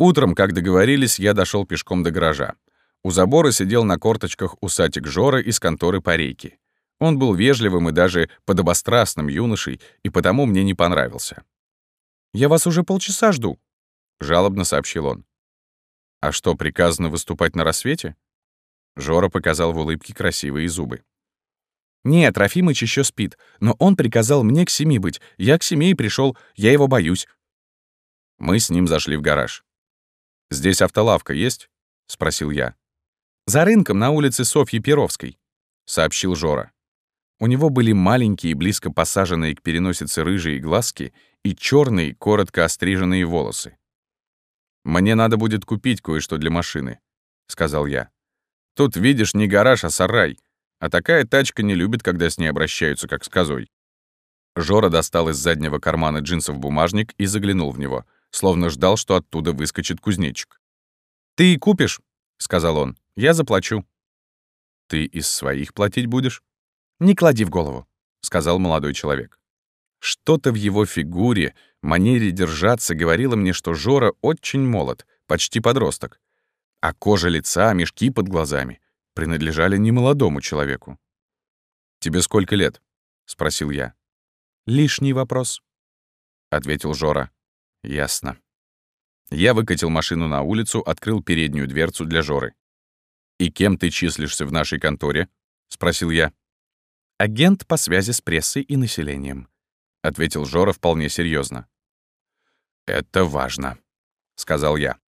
Утром, как договорились, я дошел пешком до гаража. У забора сидел на корточках усатик Жора из конторы Парейки. Он был вежливым и даже подобострастным юношей, и потому мне не понравился. «Я вас уже полчаса жду», — жалобно сообщил он. «А что, приказано выступать на рассвете?» Жора показал в улыбке красивые зубы. «Нет, Трофимыч еще спит, но он приказал мне к семи быть. Я к семи и пришел, я его боюсь». Мы с ним зашли в гараж. «Здесь автолавка есть?» — спросил я. «За рынком на улице Софьи Перовской», — сообщил Жора. У него были маленькие, близко посаженные к переносице рыжие глазки и черные, коротко остриженные волосы. «Мне надо будет купить кое-что для машины», — сказал я. «Тут, видишь, не гараж, а сарай, а такая тачка не любит, когда с ней обращаются, как с козой». Жора достал из заднего кармана джинсов бумажник и заглянул в него, словно ждал, что оттуда выскочит кузнечик. «Ты купишь?» — сказал он. «Я заплачу». «Ты из своих платить будешь?» «Не клади в голову», — сказал молодой человек. Что-то в его фигуре, манере держаться говорило мне, что Жора очень молод, почти подросток. А кожа лица, мешки под глазами принадлежали немолодому человеку. «Тебе сколько лет?» — спросил я. «Лишний вопрос», — ответил Жора. «Ясно». Я выкатил машину на улицу, открыл переднюю дверцу для Жоры. «И кем ты числишься в нашей конторе?» — спросил я. «Агент по связи с прессой и населением», — ответил Жора вполне серьезно. «Это важно», — сказал я.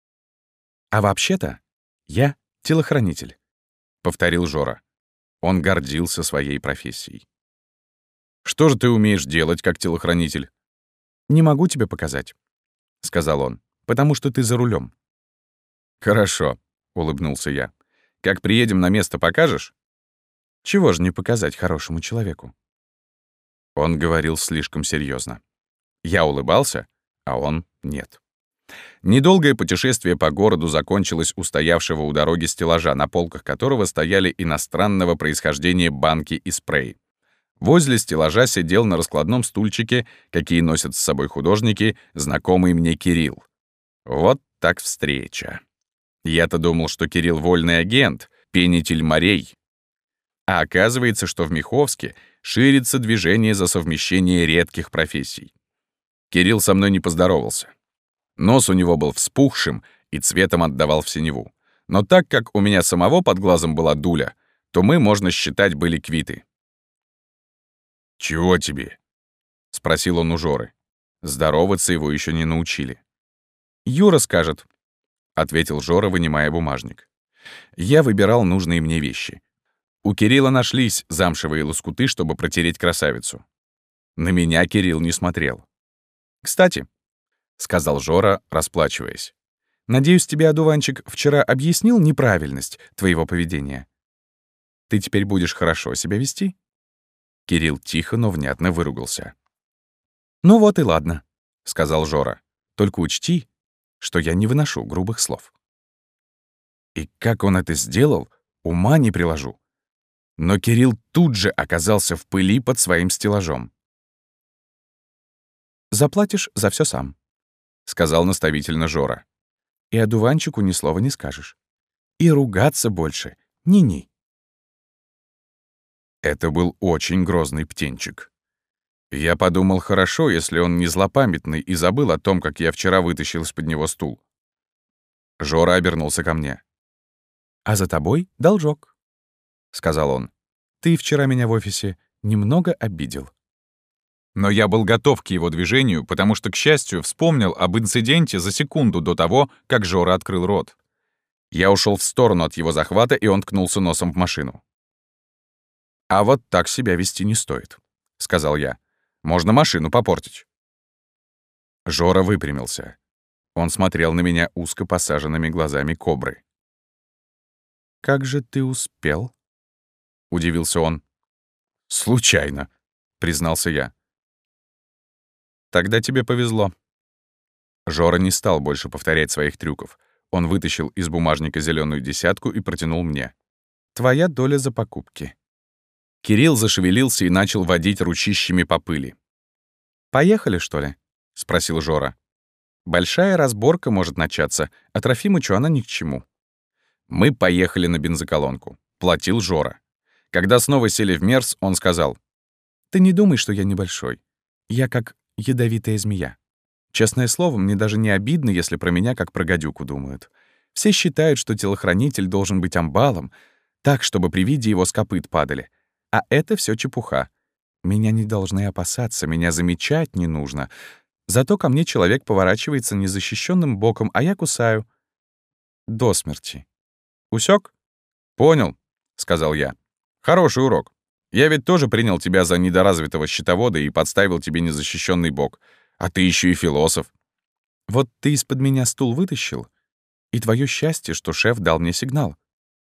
«А вообще-то я телохранитель», — повторил Жора. Он гордился своей профессией. «Что же ты умеешь делать как телохранитель?» «Не могу тебе показать», — сказал он, «потому что ты за рулем. «Хорошо», — улыбнулся я. «Как приедем на место, покажешь?» Чего же не показать хорошему человеку? Он говорил слишком серьезно. Я улыбался, а он — нет. Недолгое путешествие по городу закончилось у стоявшего у дороги стеллажа, на полках которого стояли иностранного происхождения банки и спрей. Возле стеллажа сидел на раскладном стульчике, какие носят с собой художники, знакомый мне Кирилл. Вот так встреча. Я-то думал, что Кирилл — вольный агент, пенитель морей, а оказывается, что в Миховске ширится движение за совмещение редких профессий. Кирилл со мной не поздоровался. Нос у него был вспухшим и цветом отдавал в синеву. Но так как у меня самого под глазом была дуля, то мы, можно считать, были квиты. «Чего тебе?» — спросил он у Жоры. Здороваться его еще не научили. «Юра скажет», — ответил Жора, вынимая бумажник. Я выбирал нужные мне вещи. У Кирилла нашлись замшевые лоскуты, чтобы протереть красавицу. На меня Кирилл не смотрел. «Кстати», — сказал Жора, расплачиваясь, «надеюсь, тебе, одуванчик, вчера объяснил неправильность твоего поведения. Ты теперь будешь хорошо себя вести?» Кирилл тихо, но внятно выругался. «Ну вот и ладно», — сказал Жора. «Только учти, что я не выношу грубых слов». И как он это сделал, ума не приложу. Но Кирилл тут же оказался в пыли под своим стеллажом. «Заплатишь за все сам», — сказал наставительно Жора. «И одуванчику ни слова не скажешь. И ругаться больше ни-ни». Это был очень грозный птенчик. Я подумал, хорошо, если он не злопамятный и забыл о том, как я вчера вытащил из-под него стул. Жора обернулся ко мне. «А за тобой должок». — сказал он. «Ты вчера меня в офисе немного обидел». Но я был готов к его движению, потому что, к счастью, вспомнил об инциденте за секунду до того, как Жора открыл рот. Я ушел в сторону от его захвата, и он ткнулся носом в машину. «А вот так себя вести не стоит», — сказал я. «Можно машину попортить». Жора выпрямился. Он смотрел на меня узко посаженными глазами кобры. «Как же ты успел?» — удивился он. «Случайно», — признался я. «Тогда тебе повезло». Жора не стал больше повторять своих трюков. Он вытащил из бумажника зеленую десятку и протянул мне. «Твоя доля за покупки». Кирилл зашевелился и начал водить ручищами по пыли. «Поехали, что ли?» — спросил Жора. Большая разборка может начаться, а Трофимычу она ни к чему. Мы поехали на бензоколонку. Платил Жора. Когда снова сели в Мерс, он сказал, «Ты не думай, что я небольшой. Я как ядовитая змея. Честное слово, мне даже не обидно, если про меня как про гадюку думают. Все считают, что телохранитель должен быть амбалом, так, чтобы при виде его с копыт падали. А это все чепуха. Меня не должны опасаться, меня замечать не нужно. Зато ко мне человек поворачивается незащищенным боком, а я кусаю. До смерти. Усек? Понял, сказал я. Хороший урок. Я ведь тоже принял тебя за недоразвитого счетовода и подставил тебе незащищенный бок. А ты еще и философ. Вот ты из-под меня стул вытащил, и твое счастье, что шеф дал мне сигнал.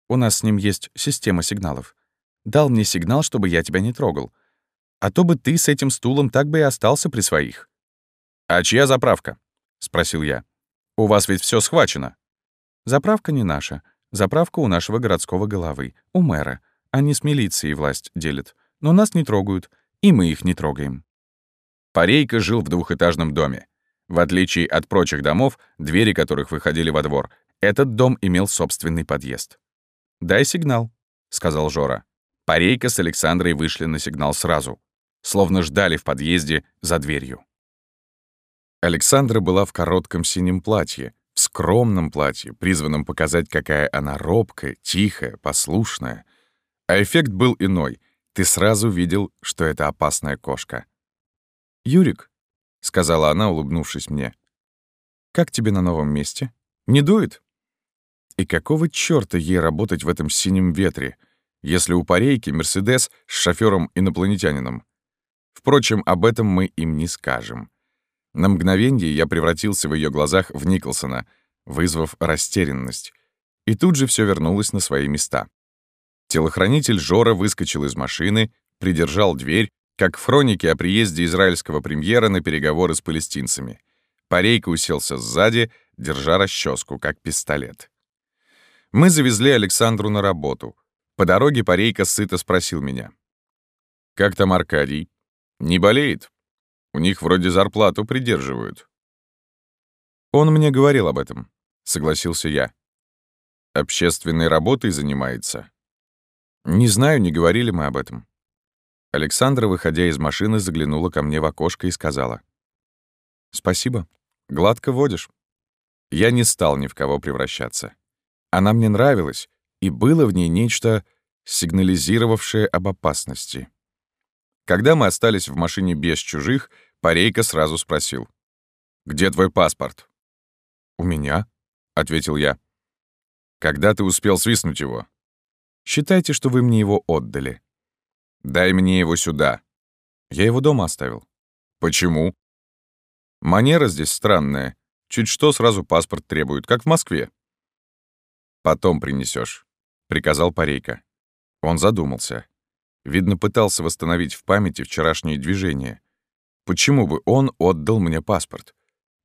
У нас с ним есть система сигналов. Дал мне сигнал, чтобы я тебя не трогал. А то бы ты с этим стулом так бы и остался при своих. «А чья заправка?» — спросил я. «У вас ведь все схвачено». «Заправка не наша. Заправка у нашего городского головы, у мэра. Они с милицией власть делят. Но нас не трогают, и мы их не трогаем». Парейка жил в двухэтажном доме. В отличие от прочих домов, двери которых выходили во двор, этот дом имел собственный подъезд. «Дай сигнал», — сказал Жора. Парейка с Александрой вышли на сигнал сразу, словно ждали в подъезде за дверью. Александра была в коротком синем платье, в скромном платье, призванном показать, какая она робкая, тихая, послушная. А эффект был иной. Ты сразу видел, что это опасная кошка. «Юрик», — сказала она, улыбнувшись мне, — «как тебе на новом месте? Не дует?» И какого чёрта ей работать в этом синем ветре, если у парейки Мерседес с шофёром-инопланетянином? Впрочем, об этом мы им не скажем. На мгновение я превратился в её глазах в Николсона, вызвав растерянность. И тут же всё вернулось на свои места. Телохранитель Жора выскочил из машины, придержал дверь, как в хронике о приезде израильского премьера на переговоры с палестинцами. Парейка уселся сзади, держа расческу, как пистолет. Мы завезли Александру на работу. По дороге Парейка сыто спросил меня. «Как там Аркадий? Не болеет? У них вроде зарплату придерживают». «Он мне говорил об этом», — согласился я. «Общественной работой занимается?» «Не знаю, не говорили мы об этом». Александра, выходя из машины, заглянула ко мне в окошко и сказала. «Спасибо. Гладко водишь». Я не стал ни в кого превращаться. Она мне нравилась, и было в ней нечто, сигнализировавшее об опасности. Когда мы остались в машине без чужих, Парейка сразу спросил. «Где твой паспорт?» «У меня», — ответил я. «Когда ты успел свистнуть его?» «Считайте, что вы мне его отдали». «Дай мне его сюда». Я его дома оставил. «Почему?» «Манера здесь странная. Чуть что сразу паспорт требуют, как в Москве». «Потом принесешь, приказал Парейка. Он задумался. Видно, пытался восстановить в памяти вчерашние движения. Почему бы он отдал мне паспорт?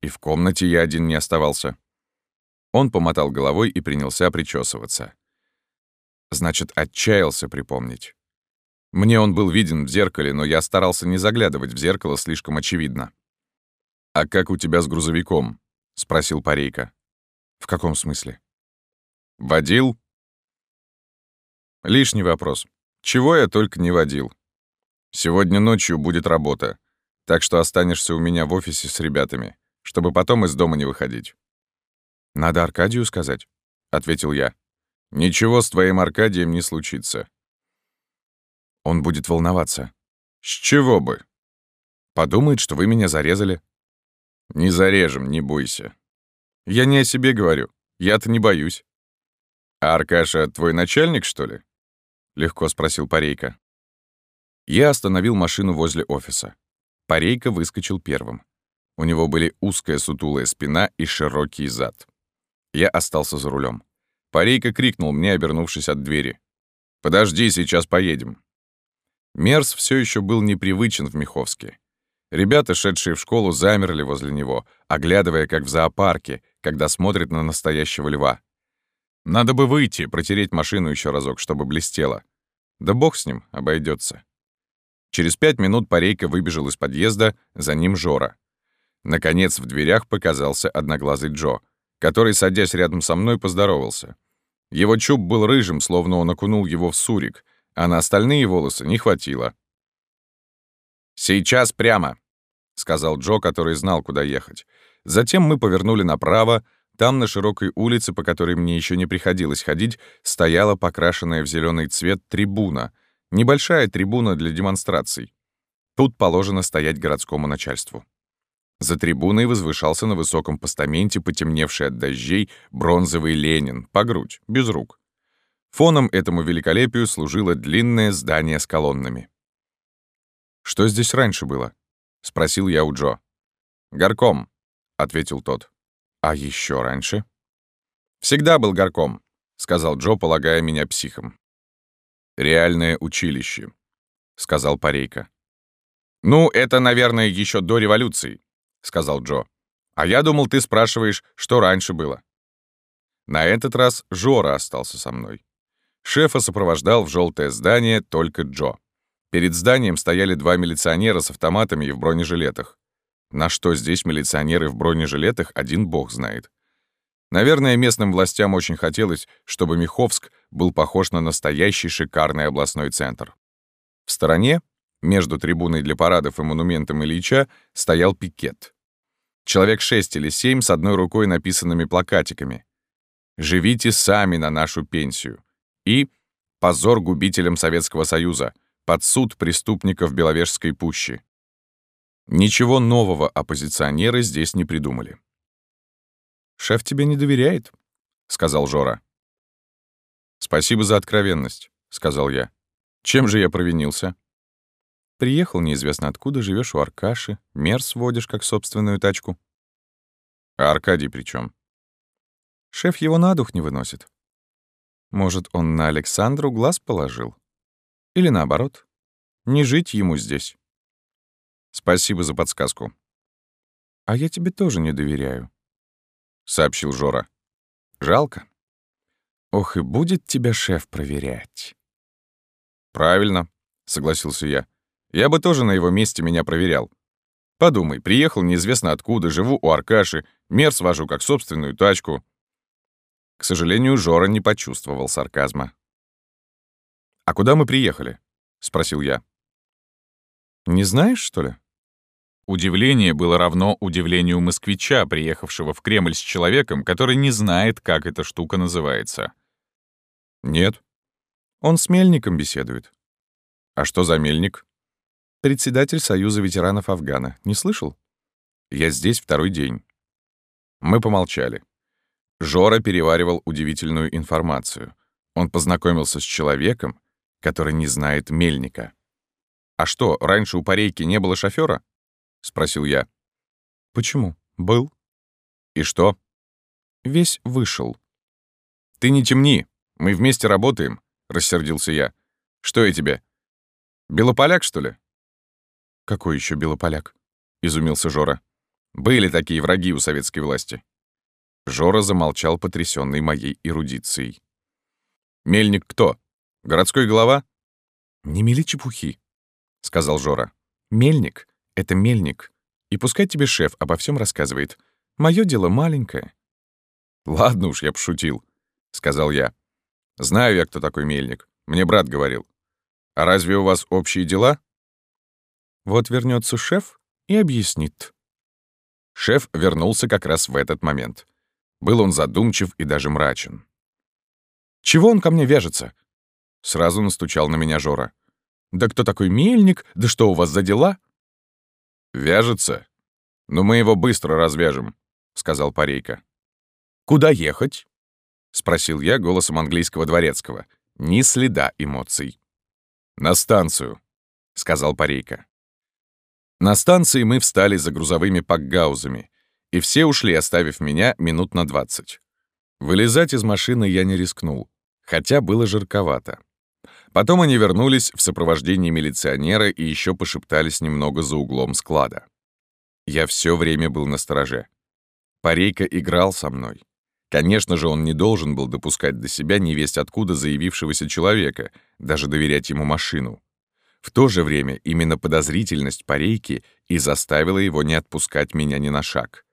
И в комнате я один не оставался. Он помотал головой и принялся причесываться. Значит, отчаялся припомнить. Мне он был виден в зеркале, но я старался не заглядывать в зеркало слишком очевидно. «А как у тебя с грузовиком?» — спросил Парейка. «В каком смысле?» «Водил?» «Лишний вопрос. Чего я только не водил. Сегодня ночью будет работа, так что останешься у меня в офисе с ребятами, чтобы потом из дома не выходить». «Надо Аркадию сказать», — ответил я. «Ничего с твоим Аркадием не случится. Он будет волноваться. С чего бы? Подумает, что вы меня зарезали. Не зарежем, не бойся. Я не о себе говорю. Я-то не боюсь. А Аркаша твой начальник, что ли? Легко спросил Парейка. Я остановил машину возле офиса. Парейка выскочил первым. У него были узкая сутулая спина и широкий зад. Я остался за рулем. Парейка крикнул мне, обернувшись от двери. «Подожди, сейчас поедем». Мерс все еще был непривычен в Меховске. Ребята, шедшие в школу, замерли возле него, оглядывая, как в зоопарке, когда смотрят на настоящего льва. Надо бы выйти, протереть машину еще разок, чтобы блестело. Да бог с ним, обойдется. Через пять минут Парейка выбежал из подъезда, за ним Жора. Наконец в дверях показался одноглазый Джо, который, садясь рядом со мной, поздоровался. Его чуб был рыжим, словно он окунул его в сурик, а на остальные волосы не хватило. «Сейчас прямо», — сказал Джо, который знал, куда ехать. Затем мы повернули направо, там, на широкой улице, по которой мне еще не приходилось ходить, стояла покрашенная в зеленый цвет трибуна, небольшая трибуна для демонстраций. Тут положено стоять городскому начальству. За трибуной возвышался на высоком постаменте потемневший от дождей бронзовый Ленин, по грудь, без рук. Фоном этому великолепию служило длинное здание с колоннами. «Что здесь раньше было?» — спросил я у Джо. «Горком», — ответил тот. А еще раньше? Всегда был горком, сказал Джо, полагая меня психом. Реальное училище, сказал Парейка. Ну, это, наверное, еще до революции, сказал Джо. А я думал, ты спрашиваешь, что раньше было. На этот раз Жора остался со мной. Шефа сопровождал в желтое здание только Джо. Перед зданием стояли два милиционера с автоматами и в бронежилетах. На что здесь милиционеры в бронежилетах, один бог знает. Наверное, местным властям очень хотелось, чтобы Миховск был похож на настоящий шикарный областной центр. В стороне, между трибуной для парадов и монументом Ильича, стоял пикет. Человек шесть или семь с одной рукой написанными плакатиками. «Живите сами на нашу пенсию» и «Позор губителям Советского Союза», под суд преступников Беловежской пущи. Ничего нового оппозиционеры здесь не придумали. «Шеф тебе не доверяет», — сказал Жора. «Спасибо за откровенность», — сказал я. «Чем же я провинился?» «Приехал неизвестно откуда, живешь у Аркаши, мер сводишь как собственную тачку». «А Аркадий при чем? «Шеф его на дух не выносит. Может, он на Александру глаз положил? Или наоборот, не жить ему здесь?» Спасибо за подсказку. А я тебе тоже не доверяю, сообщил Жора. Жалко. Ох, и будет тебя шеф проверять. Правильно, согласился я. Я бы тоже на его месте меня проверял. Подумай, приехал неизвестно откуда, живу у Аркаши, мер свожу как собственную тачку. К сожалению, Жора не почувствовал сарказма. «А куда мы приехали?» — спросил я. «Не знаешь, что ли?» Удивление было равно удивлению москвича, приехавшего в Кремль с человеком, который не знает, как эта штука называется. «Нет». «Он с Мельником беседует». «А что за Мельник?» «Председатель Союза ветеранов Афгана. Не слышал?» «Я здесь второй день». Мы помолчали. Жора переваривал удивительную информацию. Он познакомился с человеком, который не знает Мельника. «А что, раньше у Парейки не было шофера? — спросил я. «Почему? Был». «И что?» «Весь вышел». «Ты не темни, мы вместе работаем», — рассердился я. «Что я тебе? Белополяк, что ли?» «Какой еще белополяк?» — изумился Жора. «Были такие враги у советской власти». Жора замолчал, потрясенный моей эрудицией. «Мельник кто? Городской глава?» «Не мели чепухи», — сказал Жора. «Мельник это мельник. И пускай тебе шеф обо всем рассказывает. Мое дело маленькое». «Ладно уж, я пошутил», — сказал я. «Знаю я, кто такой мельник. Мне брат говорил. А разве у вас общие дела?» Вот вернется шеф и объяснит. Шеф вернулся как раз в этот момент. Был он задумчив и даже мрачен. «Чего он ко мне вяжется?» Сразу настучал на меня Жора. «Да кто такой мельник? Да что у вас за дела?» «Вяжется? Но мы его быстро развяжем», — сказал Парейка. «Куда ехать?» — спросил я голосом английского дворецкого. Ни следа эмоций. «На станцию», — сказал Парейка. На станции мы встали за грузовыми пакгаузами, и все ушли, оставив меня минут на двадцать. Вылезать из машины я не рискнул, хотя было жарковато. Потом они вернулись в сопровождении милиционера и еще пошептались немного за углом склада. Я все время был на стороже. Парейка играл со мной. Конечно же, он не должен был допускать до себя невесть откуда заявившегося человека, даже доверять ему машину. В то же время именно подозрительность парейки и заставила его не отпускать меня ни на шаг.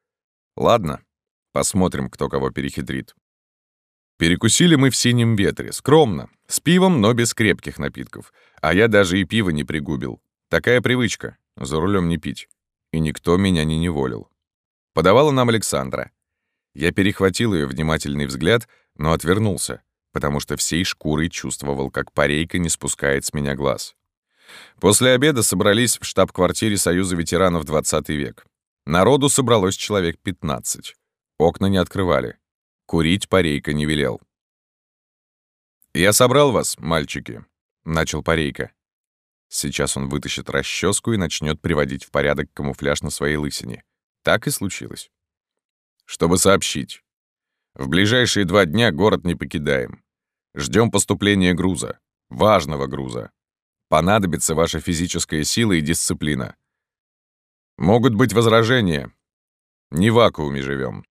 Ладно, посмотрим, кто кого перехитрит. Перекусили мы в синем ветре, скромно, с пивом, но без крепких напитков. А я даже и пиво не пригубил. Такая привычка — за рулем не пить. И никто меня не неволил. Подавала нам Александра. Я перехватил ее внимательный взгляд, но отвернулся, потому что всей шкурой чувствовал, как парейка не спускает с меня глаз. После обеда собрались в штаб-квартире Союза ветеранов 20 век. Народу собралось человек 15. Окна не открывали. Курить парейка не велел. «Я собрал вас, мальчики», — начал парейка. Сейчас он вытащит расческу и начнет приводить в порядок камуфляж на своей лысине. Так и случилось. Чтобы сообщить. В ближайшие два дня город не покидаем. Ждем поступления груза. Важного груза. Понадобится ваша физическая сила и дисциплина. Могут быть возражения. Не в вакууме живем.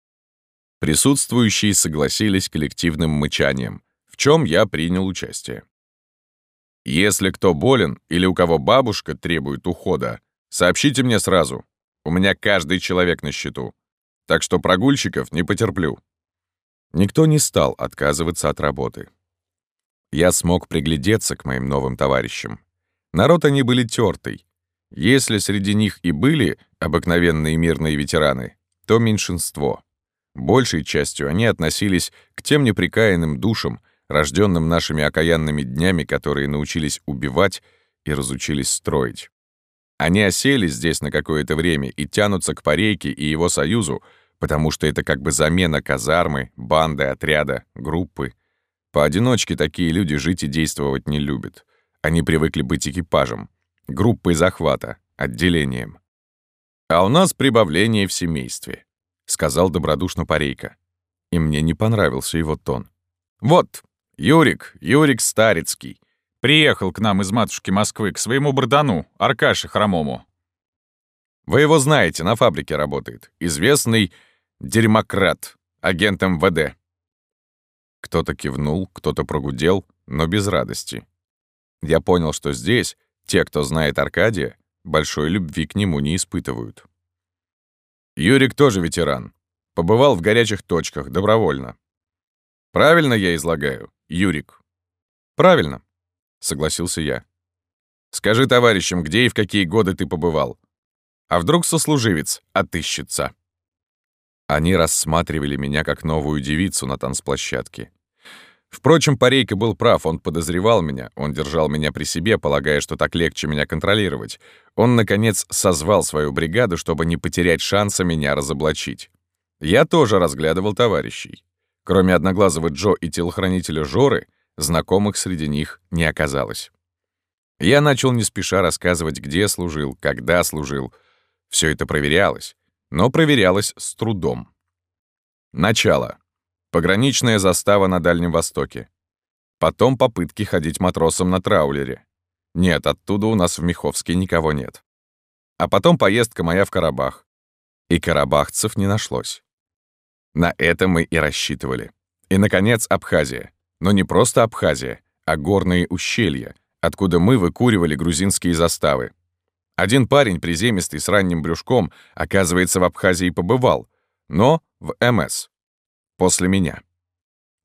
Присутствующие согласились коллективным мычанием, в чем я принял участие. Если кто болен или у кого бабушка требует ухода, сообщите мне сразу. У меня каждый человек на счету. Так что прогульщиков не потерплю. Никто не стал отказываться от работы. Я смог приглядеться к моим новым товарищам. Народ они были тертый. Если среди них и были обыкновенные мирные ветераны, то меньшинство. Большей частью они относились к тем неприкаянным душам, рожденным нашими окаянными днями, которые научились убивать и разучились строить. Они осели здесь на какое-то время и тянутся к Парейке и его союзу, потому что это как бы замена казармы, банды, отряда, группы. Поодиночке такие люди жить и действовать не любят. Они привыкли быть экипажем, группой захвата, отделением. А у нас прибавление в семействе. — сказал добродушно Парейка. И мне не понравился его тон. «Вот, Юрик, Юрик Старицкий, приехал к нам из матушки Москвы, к своему бардану, Аркаше Хромому. Вы его знаете, на фабрике работает. Известный дерьмократ, агент МВД». Кто-то кивнул, кто-то прогудел, но без радости. Я понял, что здесь те, кто знает Аркадия, большой любви к нему не испытывают. Юрик тоже ветеран. Побывал в горячих точках, добровольно. Правильно я излагаю, Юрик? Правильно, согласился я. Скажи товарищам, где и в какие годы ты побывал. А вдруг сослуживец отыщется? Они рассматривали меня как новую девицу на танцплощадке. Впрочем, Парейка был прав, он подозревал меня, он держал меня при себе, полагая, что так легче меня контролировать. Он, наконец, созвал свою бригаду, чтобы не потерять шанса меня разоблачить. Я тоже разглядывал товарищей. Кроме одноглазого Джо и телохранителя Жоры, знакомых среди них не оказалось. Я начал не спеша рассказывать, где служил, когда служил. Все это проверялось, но проверялось с трудом. Начало. Пограничная застава на Дальнем Востоке. Потом попытки ходить матросом на траулере. Нет, оттуда у нас в Миховске никого нет. А потом поездка моя в Карабах. И карабахцев не нашлось. На это мы и рассчитывали. И, наконец, Абхазия. Но не просто Абхазия, а горные ущелья, откуда мы выкуривали грузинские заставы. Один парень, приземистый, с ранним брюшком, оказывается, в Абхазии побывал, но в МС после меня.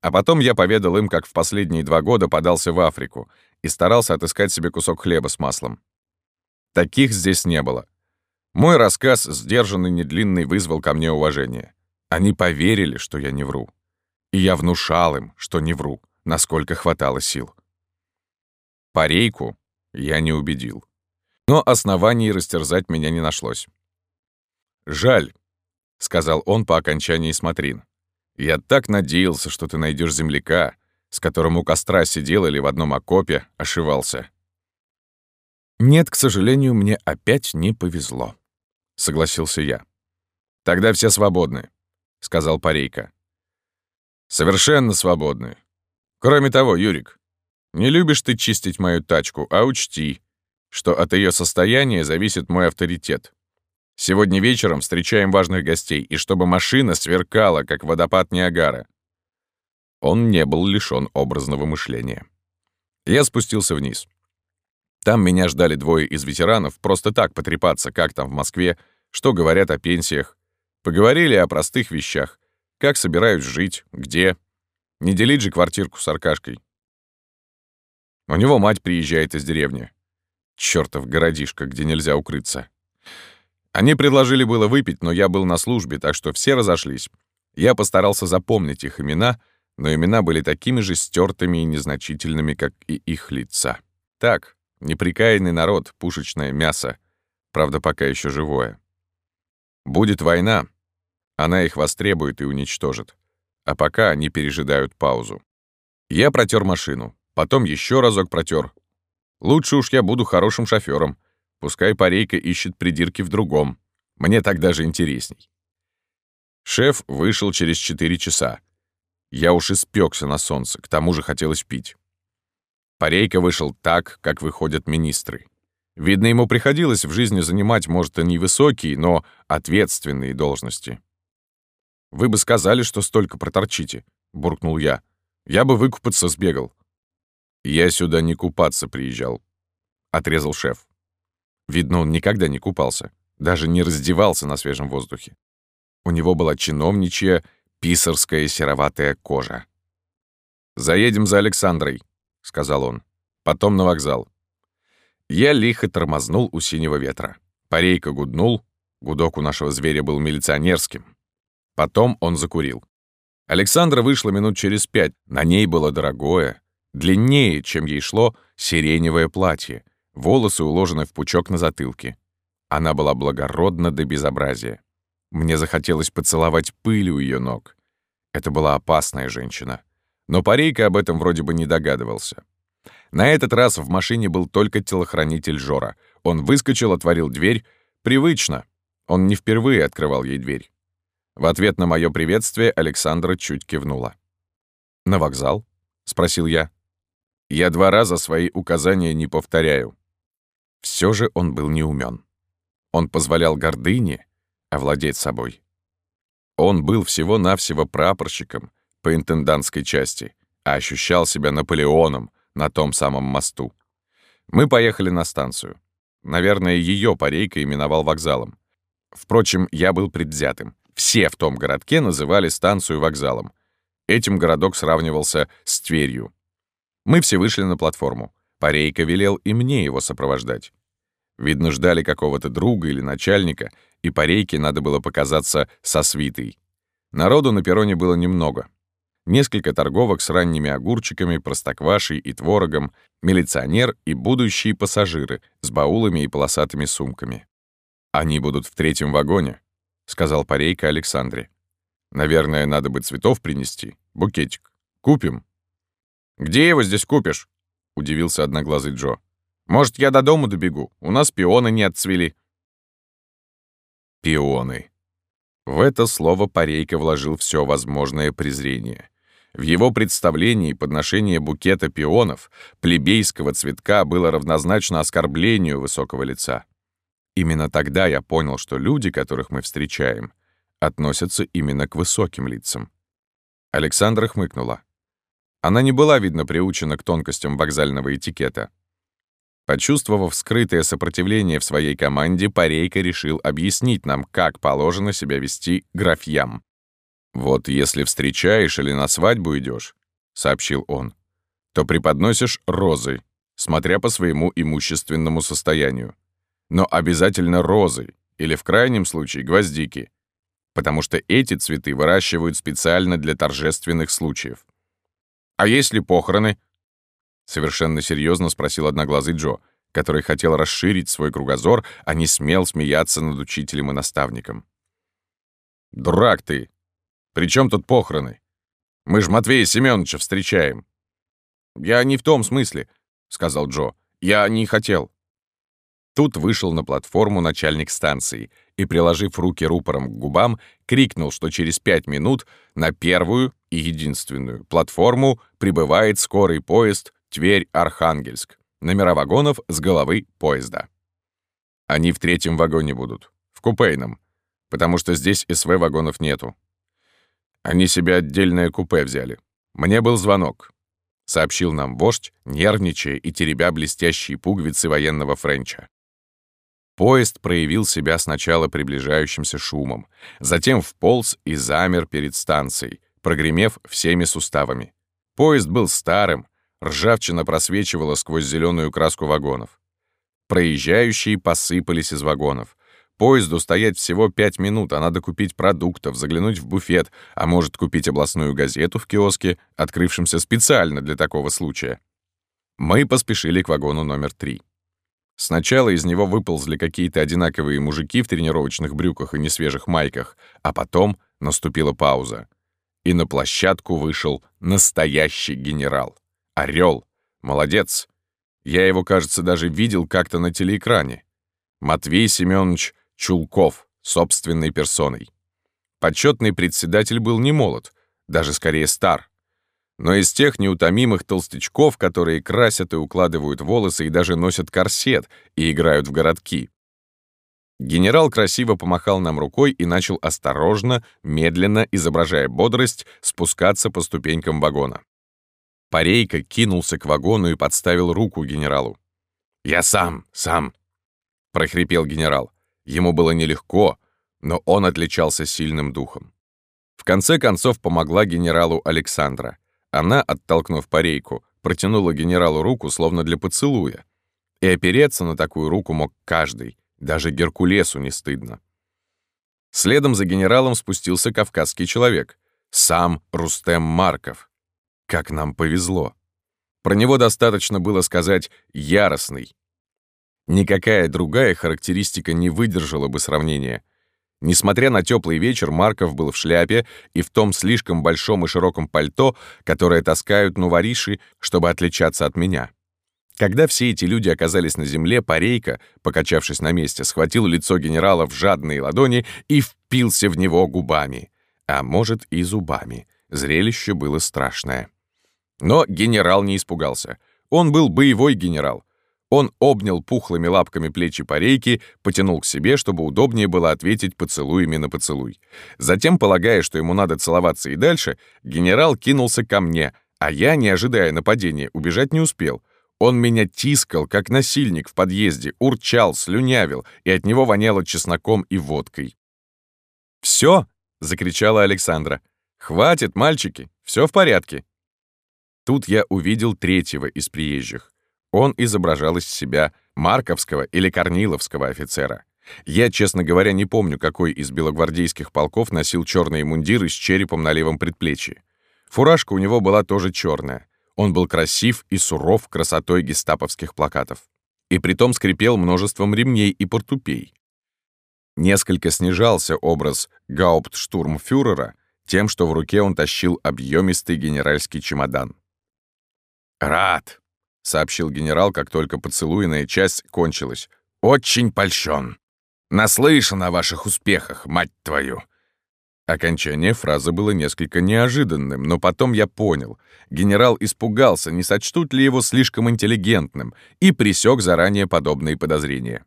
А потом я поведал им, как в последние два года подался в Африку и старался отыскать себе кусок хлеба с маслом. Таких здесь не было. Мой рассказ, сдержанный, недлинный, вызвал ко мне уважение. Они поверили, что я не вру. И я внушал им, что не вру, насколько хватало сил. Парейку я не убедил. Но оснований растерзать меня не нашлось. «Жаль», — сказал он по окончании смотрин. Я так надеялся, что ты найдешь земляка, с которым у костра сидел или в одном окопе ошивался. Нет, к сожалению, мне опять не повезло, согласился я. Тогда все свободны, сказал Парейка. Совершенно свободны. Кроме того, Юрик, не любишь ты чистить мою тачку, а учти, что от ее состояния зависит мой авторитет. Сегодня вечером встречаем важных гостей, и чтобы машина сверкала, как водопад Ниагара. Он не был лишён образного мышления. Я спустился вниз. Там меня ждали двое из ветеранов, просто так потрепаться, как там в Москве, что говорят о пенсиях. Поговорили о простых вещах. Как собираюсь жить, где. Не делить же квартирку с Аркашкой. У него мать приезжает из деревни. Чёртов городишко, где нельзя укрыться. Они предложили было выпить, но я был на службе, так что все разошлись. Я постарался запомнить их имена, но имена были такими же стертыми и незначительными, как и их лица. Так, неприкаянный народ, пушечное мясо, правда, пока еще живое. Будет война, она их востребует и уничтожит. А пока они пережидают паузу. Я протер машину, потом еще разок протер. Лучше уж я буду хорошим шофером. Пускай парейка ищет придирки в другом. Мне так даже интересней. Шеф вышел через четыре часа. Я уж испекся на солнце, к тому же хотелось пить. Парейка вышел так, как выходят министры. Видно, ему приходилось в жизни занимать, может, и невысокие, но ответственные должности. «Вы бы сказали, что столько проторчите», — буркнул я. «Я бы выкупаться сбегал». «Я сюда не купаться приезжал», — отрезал шеф. Видно, он никогда не купался, даже не раздевался на свежем воздухе. У него была чиновничья, писарская сероватая кожа. «Заедем за Александрой», — сказал он. «Потом на вокзал». Я лихо тормознул у синего ветра. Парейка гуднул. Гудок у нашего зверя был милиционерским. Потом он закурил. Александра вышла минут через пять. На ней было дорогое, длиннее, чем ей шло, сиреневое платье. Волосы уложены в пучок на затылке. Она была благородна до безобразия. Мне захотелось поцеловать пыль у ее ног. Это была опасная женщина. Но Парейка об этом вроде бы не догадывался. На этот раз в машине был только телохранитель Жора. Он выскочил, отворил дверь. Привычно. Он не впервые открывал ей дверь. В ответ на мое приветствие Александра чуть кивнула. «На вокзал?» — спросил я. «Я два раза свои указания не повторяю». Все же он был неумен. Он позволял гордыне овладеть собой. Он был всего-навсего прапорщиком по интендантской части, а ощущал себя Наполеоном на том самом мосту. Мы поехали на станцию. Наверное, ее парейка именовал вокзалом. Впрочем, я был предвзятым. Все в том городке называли станцию вокзалом. Этим городок сравнивался с Тверью. Мы все вышли на платформу. Парейка велел и мне его сопровождать. Видно, ждали какого-то друга или начальника, и Парейке надо было показаться со свитой. Народу на перроне было немного. Несколько торговок с ранними огурчиками, простоквашей и творогом, милиционер и будущие пассажиры с баулами и полосатыми сумками. Они будут в третьем вагоне, — сказал Парейка Александре. «Наверное, надо бы цветов принести. Букетик. Купим». «Где его здесь купишь?» — удивился одноглазый Джо. «Может, я до дома добегу? У нас пионы не отцвели». Пионы. В это слово Парейка вложил все возможное презрение. В его представлении подношение букета пионов, плебейского цветка, было равнозначно оскорблению высокого лица. Именно тогда я понял, что люди, которых мы встречаем, относятся именно к высоким лицам. Александра хмыкнула. Она не была, видно, приучена к тонкостям вокзального этикета. Почувствовав скрытое сопротивление в своей команде, Парейка решил объяснить нам, как положено себя вести графьям. «Вот если встречаешь или на свадьбу идешь, сообщил он, «то преподносишь розы, смотря по своему имущественному состоянию но обязательно розы или в крайнем случае гвоздики, потому что эти цветы выращивают специально для торжественных случаев. «А если похороны?» — совершенно серьезно спросил одноглазый Джо, который хотел расширить свой кругозор, а не смел смеяться над учителем и наставником. «Дурак ты! При чем тут похороны? Мы ж Матвея Семеновича встречаем!» «Я не в том смысле», — сказал Джо. «Я не хотел». Тут вышел на платформу начальник станции и, приложив руки рупором к губам, крикнул, что через пять минут на первую и единственную платформу прибывает скорый поезд Тверь-Архангельск. Номера вагонов с головы поезда. Они в третьем вагоне будут, в купейном, потому что здесь СВ-вагонов нету. Они себе отдельное купе взяли. Мне был звонок. сообщил нам вождь, нервничая и теребя блестящие пуговицы военного френча. Поезд проявил себя сначала приближающимся шумом, затем вполз и замер перед станцией, прогремев всеми суставами. Поезд был старым, ржавчина просвечивала сквозь зеленую краску вагонов. Проезжающие посыпались из вагонов. Поезду стоять всего пять минут, а надо купить продуктов, заглянуть в буфет, а может купить областную газету в киоске, открывшемся специально для такого случая. Мы поспешили к вагону номер три. Сначала из него выползли какие-то одинаковые мужики в тренировочных брюках и несвежих майках, а потом наступила пауза. И на площадку вышел настоящий генерал. Орел. Молодец. Я его, кажется, даже видел как-то на телеэкране. Матвей Семенович Чулков собственной персоной. Почетный председатель был не молод, даже скорее стар. Но из тех неутомимых толстячков, которые красят и укладывают волосы и даже носят корсет и играют в городки. Генерал красиво помахал нам рукой и начал осторожно, медленно, изображая бодрость, спускаться по ступенькам вагона. Парейка кинулся к вагону и подставил руку генералу. «Я сам, сам!» — прохрипел генерал. Ему было нелегко, но он отличался сильным духом. В конце концов помогла генералу Александра. Она, оттолкнув парейку, протянула генералу руку, словно для поцелуя. И опереться на такую руку мог каждый, даже Геркулесу не стыдно. Следом за генералом спустился кавказский человек, сам Рустем Марков. Как нам повезло. Про него достаточно было сказать «яростный», Никакая другая характеристика не выдержала бы сравнения. Несмотря на теплый вечер, Марков был в шляпе и в том слишком большом и широком пальто, которое таскают нувориши, чтобы отличаться от меня. Когда все эти люди оказались на земле, Парейка, покачавшись на месте, схватил лицо генерала в жадные ладони и впился в него губами. А может, и зубами. Зрелище было страшное. Но генерал не испугался. Он был боевой генерал. Он обнял пухлыми лапками плечи парейки, потянул к себе, чтобы удобнее было ответить поцелуями на поцелуй. Затем, полагая, что ему надо целоваться и дальше, генерал кинулся ко мне, а я, не ожидая нападения, убежать не успел. Он меня тискал, как насильник в подъезде, урчал, слюнявил, и от него воняло чесноком и водкой. «Все!» — закричала Александра. «Хватит, мальчики, все в порядке». Тут я увидел третьего из приезжих. Он изображал из себя Марковского или Корниловского офицера. Я, честно говоря, не помню, какой из белогвардейских полков носил черные мундиры с черепом на левом предплечье. Фуражка у него была тоже черная. Он был красив и суров красотой гестаповских плакатов. И притом скрипел множеством ремней и портупей. Несколько снижался образ гауптштурмфюрера тем, что в руке он тащил объемистый генеральский чемодан. «Рад!» — сообщил генерал, как только поцелуйная часть кончилась. «Очень польщен. Наслышан о ваших успехах, мать твою!» Окончание фразы было несколько неожиданным, но потом я понял. Генерал испугался, не сочтут ли его слишком интеллигентным, и пресек заранее подобные подозрения.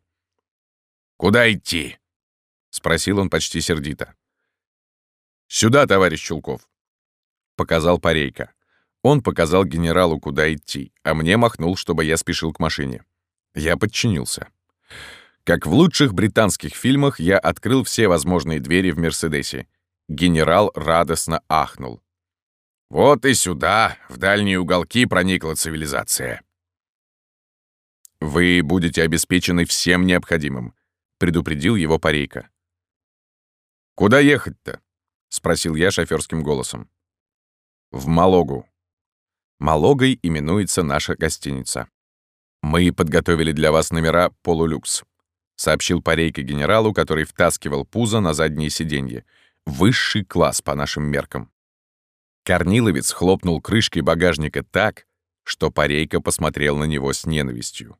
«Куда идти?» — спросил он почти сердито. «Сюда, товарищ Чулков», — показал Парейка. Он показал генералу, куда идти, а мне махнул, чтобы я спешил к машине. Я подчинился. Как в лучших британских фильмах, я открыл все возможные двери в «Мерседесе». Генерал радостно ахнул. «Вот и сюда, в дальние уголки, проникла цивилизация». «Вы будете обеспечены всем необходимым», — предупредил его парейка. «Куда ехать-то?» — спросил я шофёрским голосом. «В Малогу», Малогой именуется наша гостиница. Мы подготовили для вас номера «Полулюкс», — сообщил парейка генералу, который втаскивал пузо на задние сиденье. Высший класс по нашим меркам. Корниловец хлопнул крышкой багажника так, что парейка посмотрел на него с ненавистью.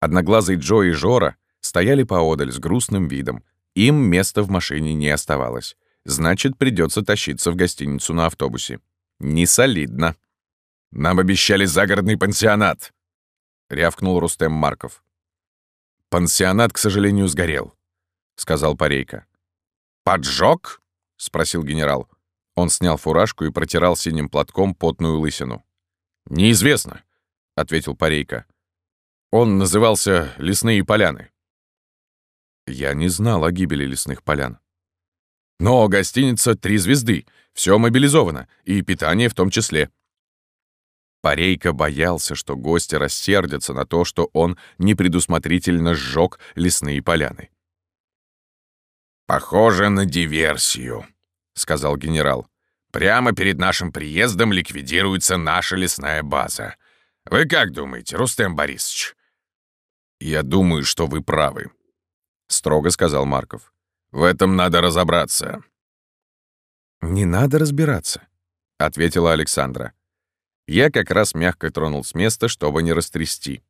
Одноглазый Джо и Жора стояли поодаль с грустным видом. Им места в машине не оставалось. Значит, придется тащиться в гостиницу на автобусе. Не солидно. «Нам обещали загородный пансионат!» — рявкнул Рустем Марков. «Пансионат, к сожалению, сгорел», — сказал Парейка. «Поджог?» — спросил генерал. Он снял фуражку и протирал синим платком потную лысину. «Неизвестно», — ответил Парейка. «Он назывался «Лесные поляны». Я не знал о гибели лесных полян. Но гостиница «Три звезды», все мобилизовано, и питание в том числе. Парейка боялся, что гости рассердятся на то, что он непредусмотрительно сжег лесные поляны. «Похоже на диверсию», — сказал генерал. «Прямо перед нашим приездом ликвидируется наша лесная база. Вы как думаете, Рустем Борисович?» «Я думаю, что вы правы», — строго сказал Марков. «В этом надо разобраться». «Не надо разбираться», — ответила Александра. Я как раз мягко тронул с места, чтобы не растрясти.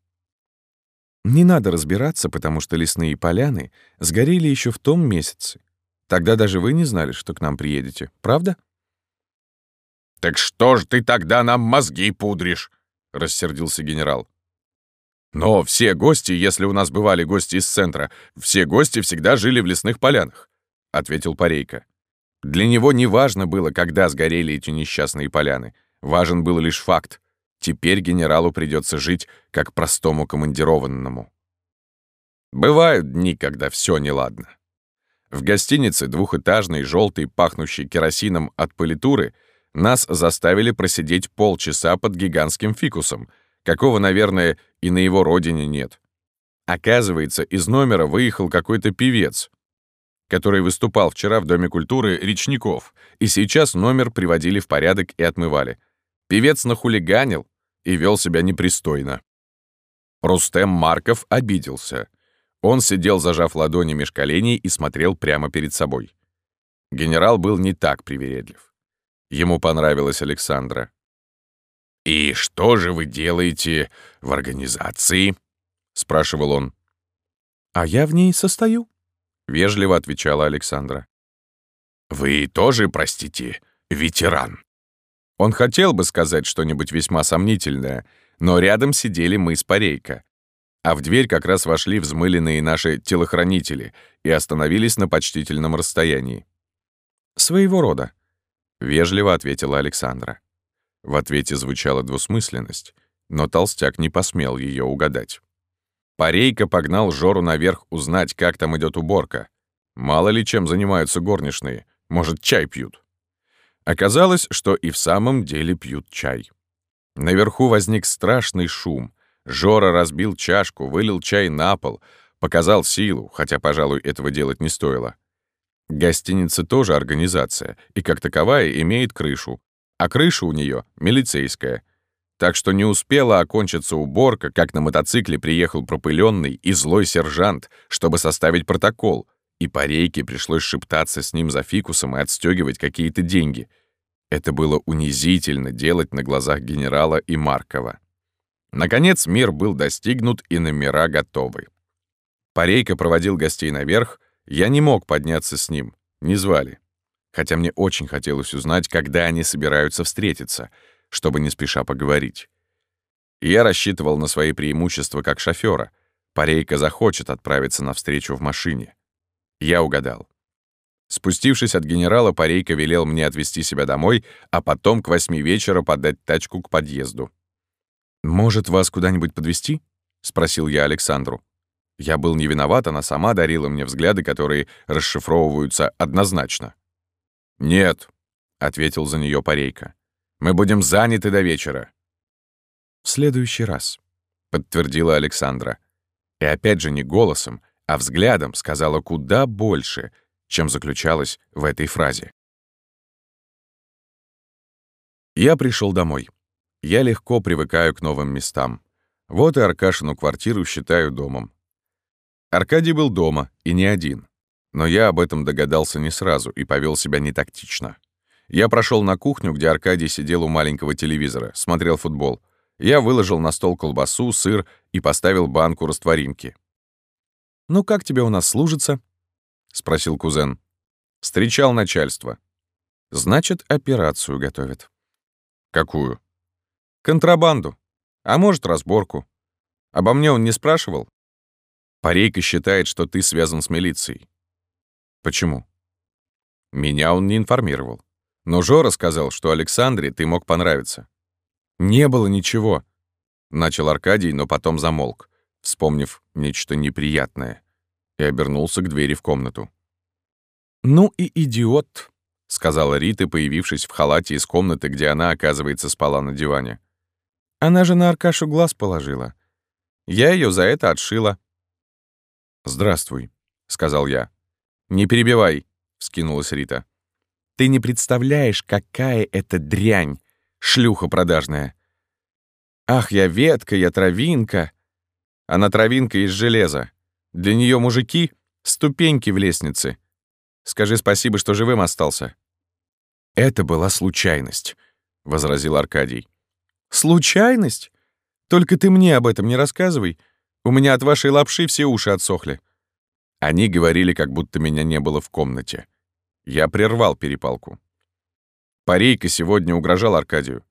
«Не надо разбираться, потому что лесные поляны сгорели еще в том месяце. Тогда даже вы не знали, что к нам приедете, правда?» «Так что ж ты тогда нам мозги пудришь?» — рассердился генерал. Но все гости, если у нас бывали гости из центра, все гости всегда жили в лесных полянах», — ответил Парейка. Для него не важно было, когда сгорели эти несчастные поляны. Важен был лишь факт. Теперь генералу придется жить как простому командированному. Бывают дни, когда все неладно. В гостинице, двухэтажной, желтой, пахнущей керосином от политуры, нас заставили просидеть полчаса под гигантским фикусом — какого, наверное, и на его родине нет. Оказывается, из номера выехал какой-то певец, который выступал вчера в Доме культуры Речников, и сейчас номер приводили в порядок и отмывали. Певец нахулиганил и вел себя непристойно. Рустем Марков обиделся. Он сидел, зажав ладони меж коленей, и смотрел прямо перед собой. Генерал был не так привередлив. Ему понравилась Александра. «И что же вы делаете в организации?» — спрашивал он. «А я в ней состою», — вежливо отвечала Александра. «Вы тоже, простите, ветеран?» Он хотел бы сказать что-нибудь весьма сомнительное, но рядом сидели мы с Парейко. А в дверь как раз вошли взмыленные наши телохранители и остановились на почтительном расстоянии. «Своего рода», — вежливо ответила Александра. В ответе звучала двусмысленность, но толстяк не посмел ее угадать. Парейка погнал Жору наверх узнать, как там идет уборка. Мало ли чем занимаются горничные, может, чай пьют. Оказалось, что и в самом деле пьют чай. Наверху возник страшный шум. Жора разбил чашку, вылил чай на пол, показал силу, хотя, пожалуй, этого делать не стоило. Гостиница тоже организация, и как таковая имеет крышу, а крыша у нее милицейская. Так что не успела окончиться уборка, как на мотоцикле приехал пропыленный и злой сержант, чтобы составить протокол, и по рейке пришлось шептаться с ним за фикусом и отстегивать какие-то деньги. Это было унизительно делать на глазах генерала и Маркова. Наконец мир был достигнут и номера готовы. Парейка проводил гостей наверх, я не мог подняться с ним, не звали хотя мне очень хотелось узнать, когда они собираются встретиться, чтобы не спеша поговорить. Я рассчитывал на свои преимущества как шофера. Парейка захочет отправиться навстречу в машине. Я угадал. Спустившись от генерала, Парейка велел мне отвезти себя домой, а потом к восьми вечера подать тачку к подъезду. «Может, вас куда-нибудь подвести? спросил я Александру. Я был не виноват, она сама дарила мне взгляды, которые расшифровываются однозначно. «Нет», — ответил за нее Парейка. «Мы будем заняты до вечера». «В следующий раз», — подтвердила Александра. И опять же не голосом, а взглядом сказала куда больше, чем заключалось в этой фразе. Я пришел домой. Я легко привыкаю к новым местам. Вот и Аркашину квартиру считаю домом. Аркадий был дома, и не один. Но я об этом догадался не сразу и повел себя не тактично. Я прошел на кухню, где Аркадий сидел у маленького телевизора, смотрел футбол. Я выложил на стол колбасу, сыр и поставил банку растворимки. «Ну как тебе у нас служится?» — спросил кузен. Встречал начальство. «Значит, операцию готовят». «Какую?» «Контрабанду. А может, разборку. Обо мне он не спрашивал?» «Парейка считает, что ты связан с милицией. Почему? Меня он не информировал. Но Жора сказал, что Александре ты мог понравиться. «Не было ничего», — начал Аркадий, но потом замолк, вспомнив нечто неприятное, и обернулся к двери в комнату. «Ну и идиот», — сказала Рита, появившись в халате из комнаты, где она, оказывается, спала на диване. «Она же на Аркашу глаз положила. Я ее за это отшила». «Здравствуй», — сказал я. «Не перебивай», — вскинулась Рита. «Ты не представляешь, какая это дрянь, шлюха продажная. Ах, я ветка, я травинка. Она травинка из железа. Для нее мужики — ступеньки в лестнице. Скажи спасибо, что живым остался». «Это была случайность», — возразил Аркадий. «Случайность? Только ты мне об этом не рассказывай. У меня от вашей лапши все уши отсохли». Они говорили, как будто меня не было в комнате. Я прервал перепалку. Парейка сегодня угрожал Аркадию.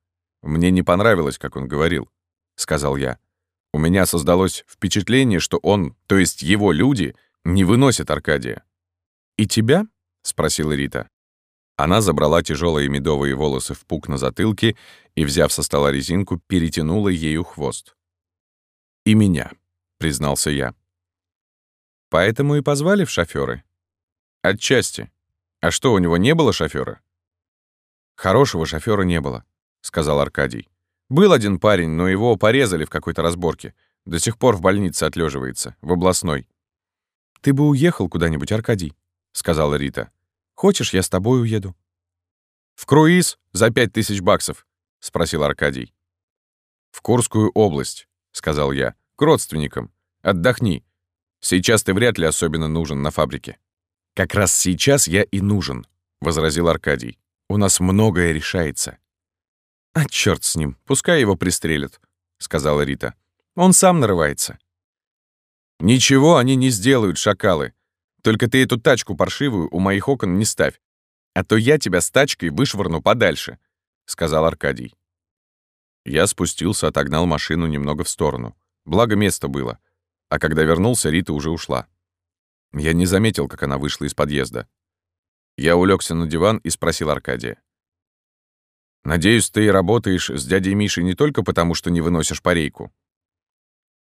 Мне не понравилось, как он говорил, — сказал я. У меня создалось впечатление, что он, то есть его люди, не выносят Аркадия. «И тебя?» — спросила Рита. Она забрала тяжелые медовые волосы в пук на затылке и, взяв со стола резинку, перетянула ею хвост. «И меня», — признался я. Поэтому и позвали в шофёры? Отчасти. А что, у него не было шофёра? Хорошего шофёра не было, сказал Аркадий. Был один парень, но его порезали в какой-то разборке. До сих пор в больнице отлеживается, в областной. Ты бы уехал куда-нибудь, Аркадий, сказала Рита. Хочешь, я с тобой уеду? В круиз за пять тысяч баксов, спросил Аркадий. В Курскую область, сказал я, к родственникам. Отдохни, Сейчас ты вряд ли особенно нужен на фабрике». «Как раз сейчас я и нужен», — возразил Аркадий. «У нас многое решается». «А черт с ним, пускай его пристрелят», — сказала Рита. «Он сам нарывается». «Ничего они не сделают, шакалы. Только ты эту тачку паршивую у моих окон не ставь, а то я тебя с тачкой вышвырну подальше», — сказал Аркадий. Я спустился, отогнал машину немного в сторону. Благо место было. А когда вернулся, Рита уже ушла. Я не заметил, как она вышла из подъезда. Я улегся на диван и спросил Аркадия. «Надеюсь, ты работаешь с дядей Мишей не только потому, что не выносишь парейку?»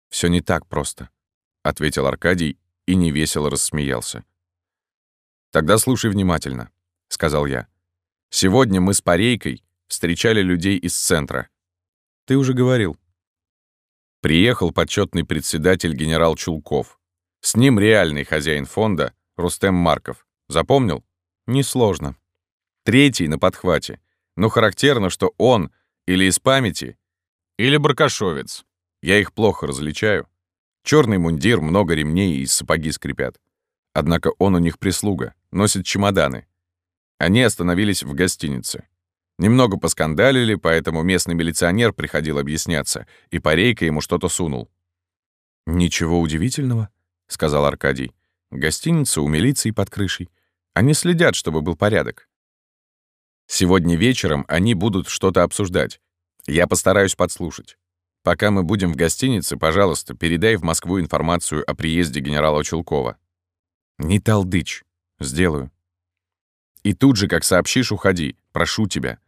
Все не так просто», — ответил Аркадий и невесело рассмеялся. «Тогда слушай внимательно», — сказал я. «Сегодня мы с парейкой встречали людей из центра». «Ты уже говорил», Приехал почетный председатель генерал Чулков. С ним реальный хозяин фонда Рустем Марков. Запомнил? Несложно. Третий на подхвате. Но характерно, что он или из памяти, или баркашовец. Я их плохо различаю. Черный мундир, много ремней и сапоги скрипят. Однако он у них прислуга, носит чемоданы. Они остановились в гостинице. Немного поскандалили, поэтому местный милиционер приходил объясняться, и парейка ему что-то сунул. «Ничего удивительного», — сказал Аркадий. «Гостиница у милиции под крышей. Они следят, чтобы был порядок». «Сегодня вечером они будут что-то обсуждать. Я постараюсь подслушать. Пока мы будем в гостинице, пожалуйста, передай в Москву информацию о приезде генерала Чулкова». «Не толдычь. Сделаю». «И тут же, как сообщишь, уходи. Прошу тебя.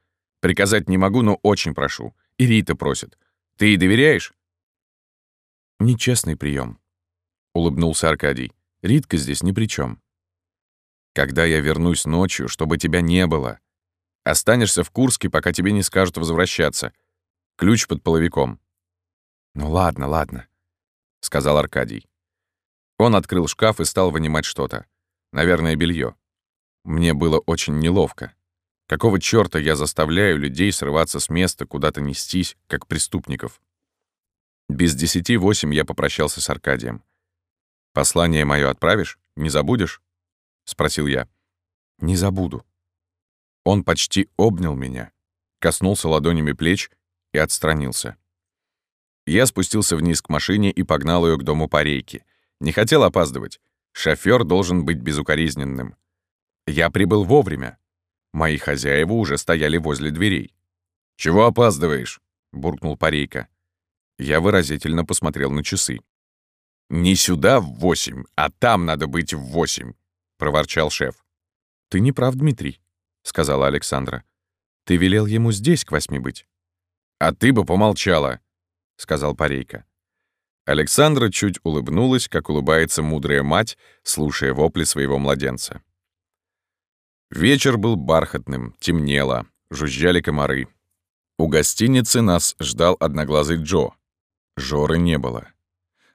Приказать не могу, но очень прошу. И Рита просит. Ты ей доверяешь?» «Нечестный прием, улыбнулся Аркадий. «Ритка здесь ни при чем. «Когда я вернусь ночью, чтобы тебя не было. Останешься в Курске, пока тебе не скажут возвращаться. Ключ под половиком». «Ну ладно, ладно», — сказал Аркадий. Он открыл шкаф и стал вынимать что-то. Наверное, белье. Мне было очень неловко. Какого чёрта я заставляю людей срываться с места, куда-то нестись, как преступников? Без десяти восемь я попрощался с Аркадием. «Послание мое отправишь? Не забудешь?» — спросил я. «Не забуду». Он почти обнял меня, коснулся ладонями плеч и отстранился. Я спустился вниз к машине и погнал ее к дому по рейке. Не хотел опаздывать. Шофёр должен быть безукоризненным. Я прибыл вовремя. Мои хозяева уже стояли возле дверей. «Чего опаздываешь?» — буркнул парейка. Я выразительно посмотрел на часы. «Не сюда в восемь, а там надо быть в восемь», — проворчал шеф. «Ты не прав, Дмитрий», — сказала Александра. «Ты велел ему здесь к восьми быть». «А ты бы помолчала», — сказал Парейка. Александра чуть улыбнулась, как улыбается мудрая мать, слушая вопли своего младенца. Вечер был бархатным, темнело, жужжали комары. У гостиницы нас ждал одноглазый Джо. Жоры не было.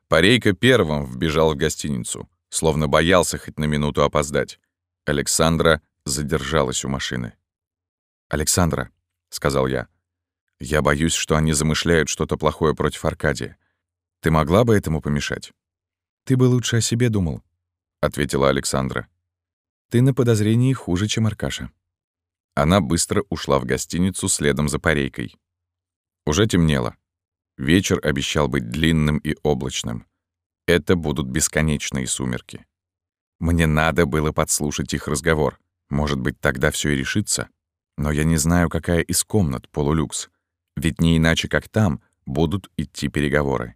Парейка первым вбежал в гостиницу, словно боялся хоть на минуту опоздать. Александра задержалась у машины. «Александра», — сказал я, — «я боюсь, что они замышляют что-то плохое против Аркадия. Ты могла бы этому помешать?» «Ты бы лучше о себе думал», — ответила Александра. «Ты на подозрении хуже, чем Аркаша». Она быстро ушла в гостиницу следом за парейкой. Уже темнело. Вечер обещал быть длинным и облачным. Это будут бесконечные сумерки. Мне надо было подслушать их разговор. Может быть, тогда все и решится. Но я не знаю, какая из комнат полулюкс. Ведь не иначе, как там, будут идти переговоры.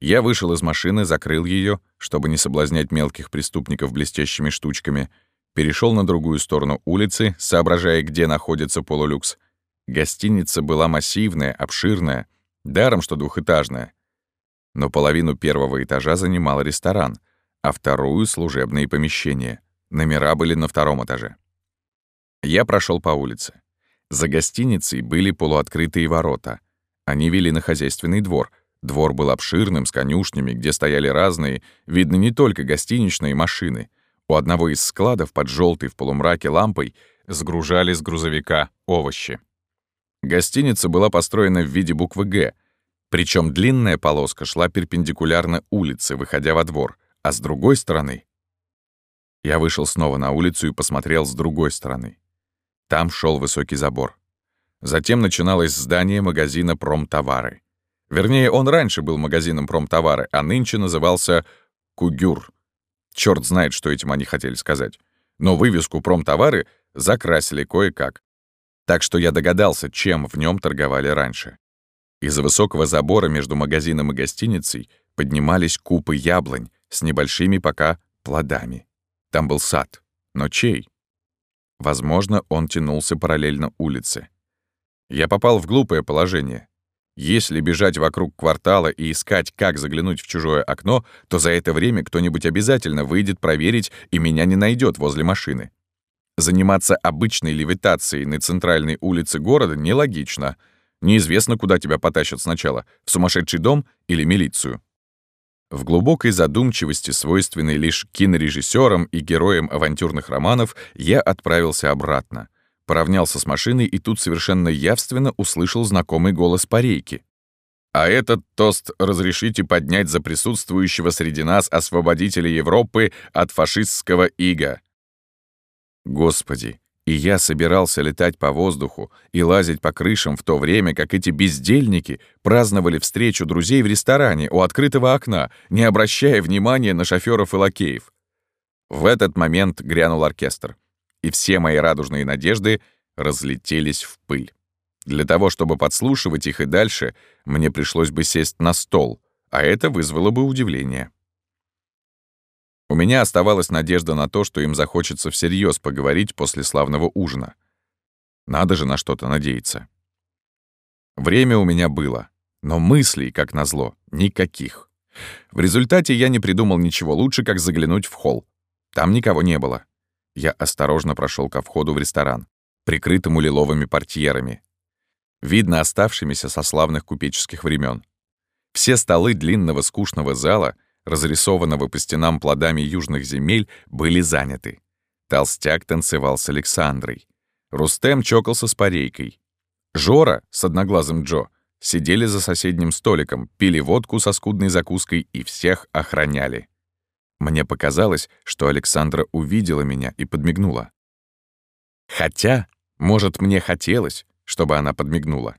Я вышел из машины, закрыл ее, чтобы не соблазнять мелких преступников блестящими штучками, перешел на другую сторону улицы, соображая, где находится полулюкс. Гостиница была массивная, обширная, даром что двухэтажная. Но половину первого этажа занимал ресторан, а вторую — служебные помещения. Номера были на втором этаже. Я прошел по улице. За гостиницей были полуоткрытые ворота. Они вели на хозяйственный двор — Двор был обширным, с конюшнями, где стояли разные, видно, не только гостиничные машины. У одного из складов под желтой в полумраке лампой сгружали с грузовика овощи. Гостиница была построена в виде буквы «Г», причем длинная полоска шла перпендикулярно улице, выходя во двор, а с другой стороны... Я вышел снова на улицу и посмотрел с другой стороны. Там шел высокий забор. Затем начиналось здание магазина «Промтовары». Вернее, он раньше был магазином промтовары, а нынче назывался «Кугюр». Черт знает, что этим они хотели сказать. Но вывеску «Промтовары» закрасили кое-как. Так что я догадался, чем в нем торговали раньше. Из-за высокого забора между магазином и гостиницей поднимались купы яблонь с небольшими пока плодами. Там был сад. Но чей? Возможно, он тянулся параллельно улице. Я попал в глупое положение. Если бежать вокруг квартала и искать, как заглянуть в чужое окно, то за это время кто-нибудь обязательно выйдет проверить и меня не найдет возле машины. Заниматься обычной левитацией на центральной улице города нелогично. Неизвестно, куда тебя потащат сначала — в сумасшедший дом или милицию. В глубокой задумчивости, свойственной лишь кинорежиссерам и героям авантюрных романов, я отправился обратно — Поравнялся с машиной и тут совершенно явственно услышал знакомый голос парейки. «А этот тост разрешите поднять за присутствующего среди нас освободителя Европы от фашистского ига». Господи, и я собирался летать по воздуху и лазить по крышам в то время, как эти бездельники праздновали встречу друзей в ресторане у открытого окна, не обращая внимания на шофёров и лакеев. В этот момент грянул оркестр и все мои радужные надежды разлетелись в пыль. Для того, чтобы подслушивать их и дальше, мне пришлось бы сесть на стол, а это вызвало бы удивление. У меня оставалась надежда на то, что им захочется всерьез поговорить после славного ужина. Надо же на что-то надеяться. Время у меня было, но мыслей, как назло, никаких. В результате я не придумал ничего лучше, как заглянуть в холл. Там никого не было. Я осторожно прошел ко входу в ресторан, прикрытому лиловыми портьерами. Видно оставшимися со славных купеческих времен. Все столы длинного скучного зала, разрисованного по стенам плодами южных земель, были заняты. Толстяк танцевал с Александрой. Рустем чокался с парейкой. Жора с одноглазым Джо сидели за соседним столиком, пили водку со скудной закуской и всех охраняли. Мне показалось, что Александра увидела меня и подмигнула. Хотя, может, мне хотелось, чтобы она подмигнула.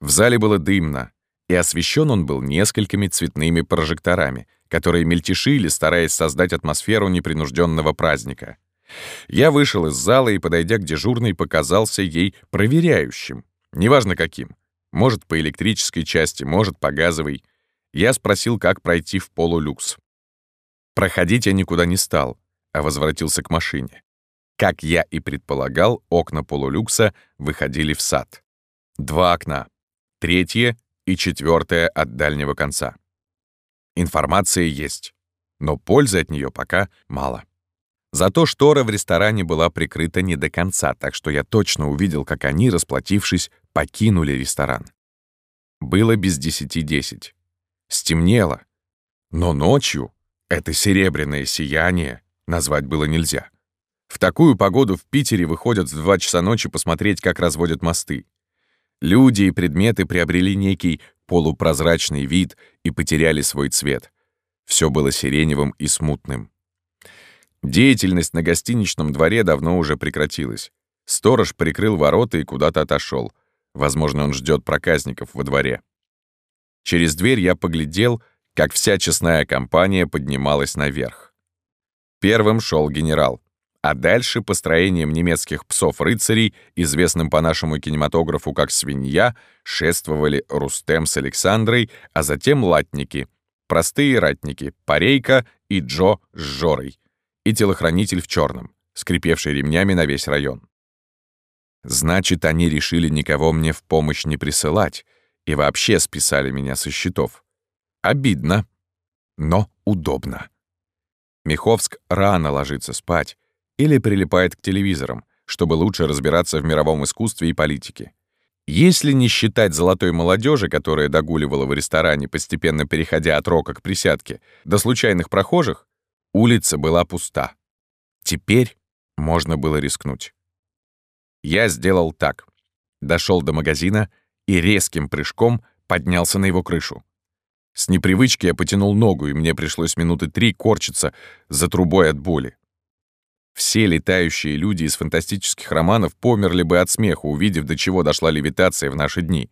В зале было дымно, и освещен он был несколькими цветными прожекторами, которые мельтешили, стараясь создать атмосферу непринужденного праздника. Я вышел из зала и, подойдя к дежурной, показался ей проверяющим. Неважно каким. Может, по электрической части, может, по газовой. Я спросил, как пройти в полулюкс. Проходить я никуда не стал, а возвратился к машине. Как я и предполагал, окна полулюкса выходили в сад. Два окна, третье и четвертое от дальнего конца. Информация есть, но пользы от нее пока мало. Зато штора в ресторане была прикрыта не до конца, так что я точно увидел, как они, расплатившись, покинули ресторан. Было без десяти десять. Стемнело. Но ночью это серебряное сияние назвать было нельзя. В такую погоду в Питере выходят в два часа ночи посмотреть, как разводят мосты. Люди и предметы приобрели некий полупрозрачный вид и потеряли свой цвет. Все было сиреневым и смутным. Деятельность на гостиничном дворе давно уже прекратилась. Сторож прикрыл ворота и куда-то отошел. Возможно, он ждет проказников во дворе. Через дверь я поглядел, как вся честная компания поднималась наверх. Первым шел генерал, а дальше построением немецких псов-рыцарей, известным по нашему кинематографу как «Свинья», шествовали Рустем с Александрой, а затем латники, простые ратники, Парейка и Джо с Жорой, и телохранитель в черном, скрипевший ремнями на весь район. Значит, они решили никого мне в помощь не присылать и вообще списали меня со счетов. Обидно, но удобно. Миховск рано ложится спать или прилипает к телевизорам, чтобы лучше разбираться в мировом искусстве и политике. Если не считать золотой молодежи, которая догуливала в ресторане, постепенно переходя от рока к присядке, до случайных прохожих, Улица была пуста. Теперь можно было рискнуть. Я сделал так. Дошел до магазина и резким прыжком поднялся на его крышу. С непривычки я потянул ногу, и мне пришлось минуты три корчиться за трубой от боли. Все летающие люди из фантастических романов померли бы от смеха, увидев, до чего дошла левитация в наши дни.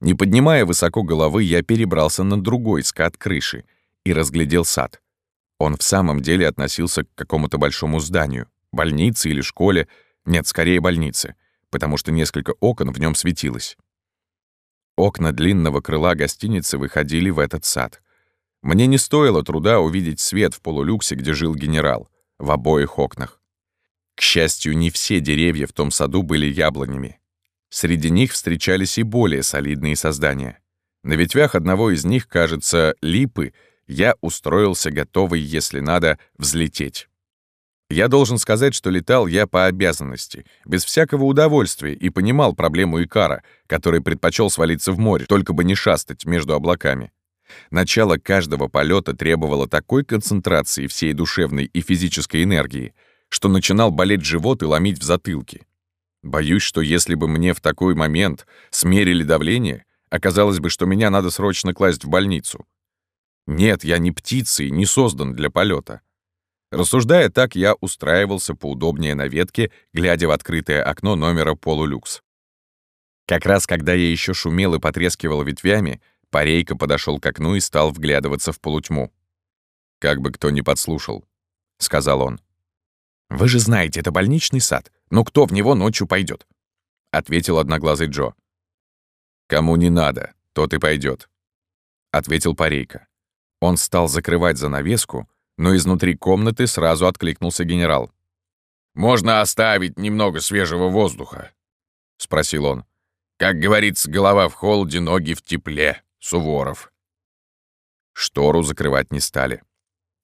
Не поднимая высоко головы, я перебрался на другой скат крыши и разглядел сад. Он в самом деле относился к какому-то большому зданию, больнице или школе, нет, скорее больнице, потому что несколько окон в нем светилось. Окна длинного крыла гостиницы выходили в этот сад. Мне не стоило труда увидеть свет в полулюксе, где жил генерал, в обоих окнах. К счастью, не все деревья в том саду были яблонями. Среди них встречались и более солидные создания. На ветвях одного из них, кажется, липы — я устроился готовый, если надо, взлететь. Я должен сказать, что летал я по обязанности, без всякого удовольствия, и понимал проблему Икара, который предпочел свалиться в море, только бы не шастать между облаками. Начало каждого полета требовало такой концентрации всей душевной и физической энергии, что начинал болеть живот и ломить в затылке. Боюсь, что если бы мне в такой момент смерили давление, оказалось бы, что меня надо срочно класть в больницу. Нет, я не птица и не создан для полета. Рассуждая так, я устраивался поудобнее на ветке, глядя в открытое окно номера полулюкс. Как раз когда я еще шумел и потрескивал ветвями, Парейка подошел к окну и стал вглядываться в полутьму. «Как бы кто ни подслушал», — сказал он. «Вы же знаете, это больничный сад. Но кто в него ночью пойдет? ответил одноглазый Джо. «Кому не надо, тот и пойдет, ответил Парейка. Он стал закрывать занавеску, но изнутри комнаты сразу откликнулся генерал. «Можно оставить немного свежего воздуха?» — спросил он. «Как говорится, голова в холоде, ноги в тепле. Суворов». Штору закрывать не стали.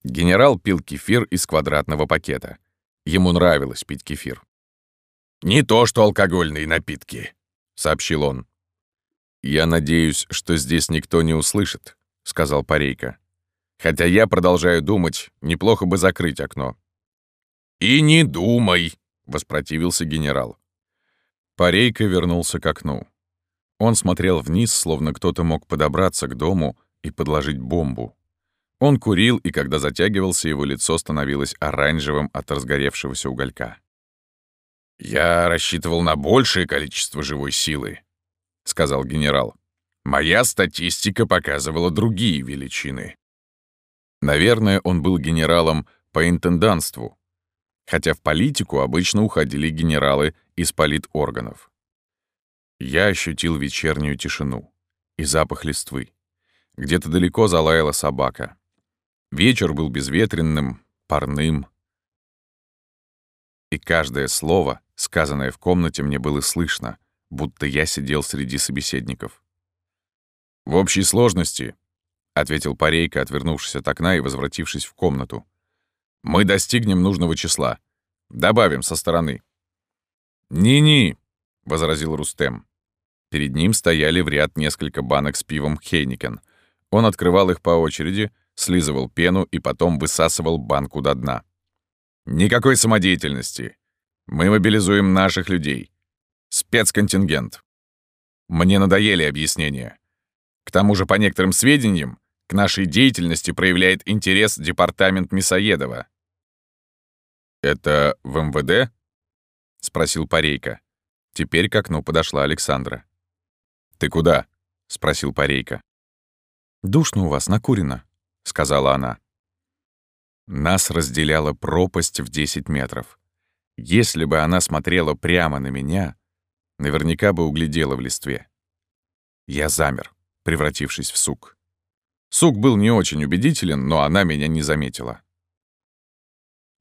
Генерал пил кефир из квадратного пакета. Ему нравилось пить кефир. «Не то, что алкогольные напитки», — сообщил он. «Я надеюсь, что здесь никто не услышит», — сказал Парейка. Хотя я продолжаю думать, неплохо бы закрыть окно. «И не думай!» — воспротивился генерал. Парейка вернулся к окну. Он смотрел вниз, словно кто-то мог подобраться к дому и подложить бомбу. Он курил, и когда затягивался, его лицо становилось оранжевым от разгоревшегося уголька. «Я рассчитывал на большее количество живой силы», — сказал генерал. «Моя статистика показывала другие величины». Наверное, он был генералом по интенданству, хотя в политику обычно уходили генералы из политорганов. Я ощутил вечернюю тишину и запах листвы. Где-то далеко залаяла собака. Вечер был безветренным, парным. И каждое слово, сказанное в комнате, мне было слышно, будто я сидел среди собеседников. «В общей сложности», — ответил Парейка, отвернувшись от окна и возвратившись в комнату, «мы достигнем нужного числа. Добавим со стороны». «Ни-ни», — возразил Рустем. Перед ним стояли в ряд несколько банок с пивом Хейникен. Он открывал их по очереди, слизывал пену и потом высасывал банку до дна. «Никакой самодеятельности. Мы мобилизуем наших людей. Спецконтингент. Мне надоели объяснения. К тому же, по некоторым сведениям, к нашей деятельности проявляет интерес департамент Мясоедова. «Это в МВД?» — спросил Парейка. Теперь к окну подошла Александра. «Ты куда?» — спросил Парейка. «Душно у вас, накурено», — сказала она. Нас разделяла пропасть в 10 метров. Если бы она смотрела прямо на меня, наверняка бы углядела в листве. Я замер, превратившись в сук. Сук был не очень убедителен, но она меня не заметила.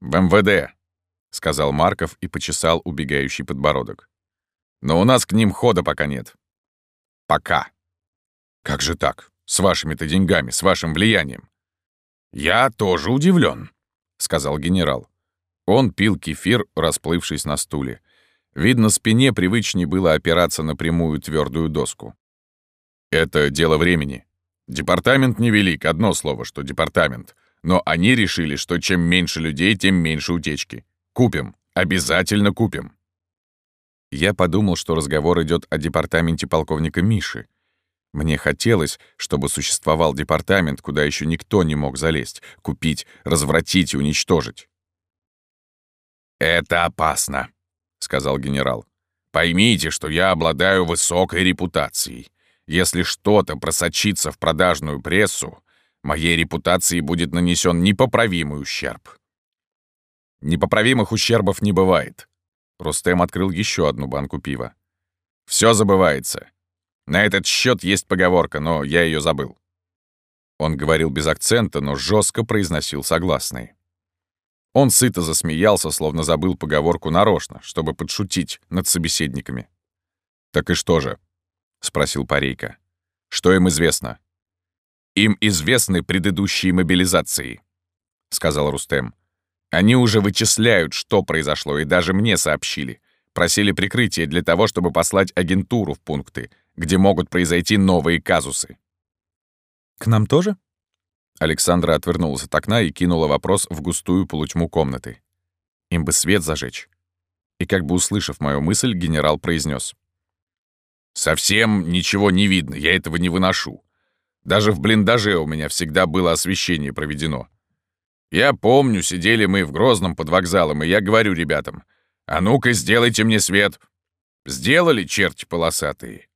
«В МВД», — сказал Марков и почесал убегающий подбородок. «Но у нас к ним хода пока нет. Пока. Как же так? С вашими-то деньгами, с вашим влиянием?» «Я тоже удивлен, сказал генерал. Он пил кефир, расплывшись на стуле. Видно, спине привычнее было опираться на прямую твердую доску. «Это дело времени. Департамент невелик, одно слово, что департамент. Но они решили, что чем меньше людей, тем меньше утечки. Купим. Обязательно купим». Я подумал, что разговор идет о департаменте полковника Миши. Мне хотелось, чтобы существовал департамент, куда еще никто не мог залезть, купить, развратить и уничтожить. «Это опасно», — сказал генерал. «Поймите, что я обладаю высокой репутацией. Если что-то просочится в продажную прессу, моей репутации будет нанесен непоправимый ущерб». «Непоправимых ущербов не бывает». Рустем открыл еще одну банку пива. «Все забывается. На этот счет есть поговорка, но я ее забыл». Он говорил без акцента, но жестко произносил согласные. Он сыто засмеялся, словно забыл поговорку нарочно, чтобы подшутить над собеседниками. «Так и что же?» — спросил Парейка. «Что им известно?» «Им известны предыдущие мобилизации», — сказал Рустем. «Они уже вычисляют, что произошло, и даже мне сообщили. Просили прикрытие для того, чтобы послать агентуру в пункты, где могут произойти новые казусы». «К нам тоже?» Александра отвернулась от окна и кинула вопрос в густую полутьму комнаты. Им бы свет зажечь. И как бы услышав мою мысль, генерал произнес: «Совсем ничего не видно, я этого не выношу. Даже в блиндаже у меня всегда было освещение проведено. Я помню, сидели мы в Грозном под вокзалом, и я говорю ребятам, «А ну-ка, сделайте мне свет!» Сделали черти полосатые.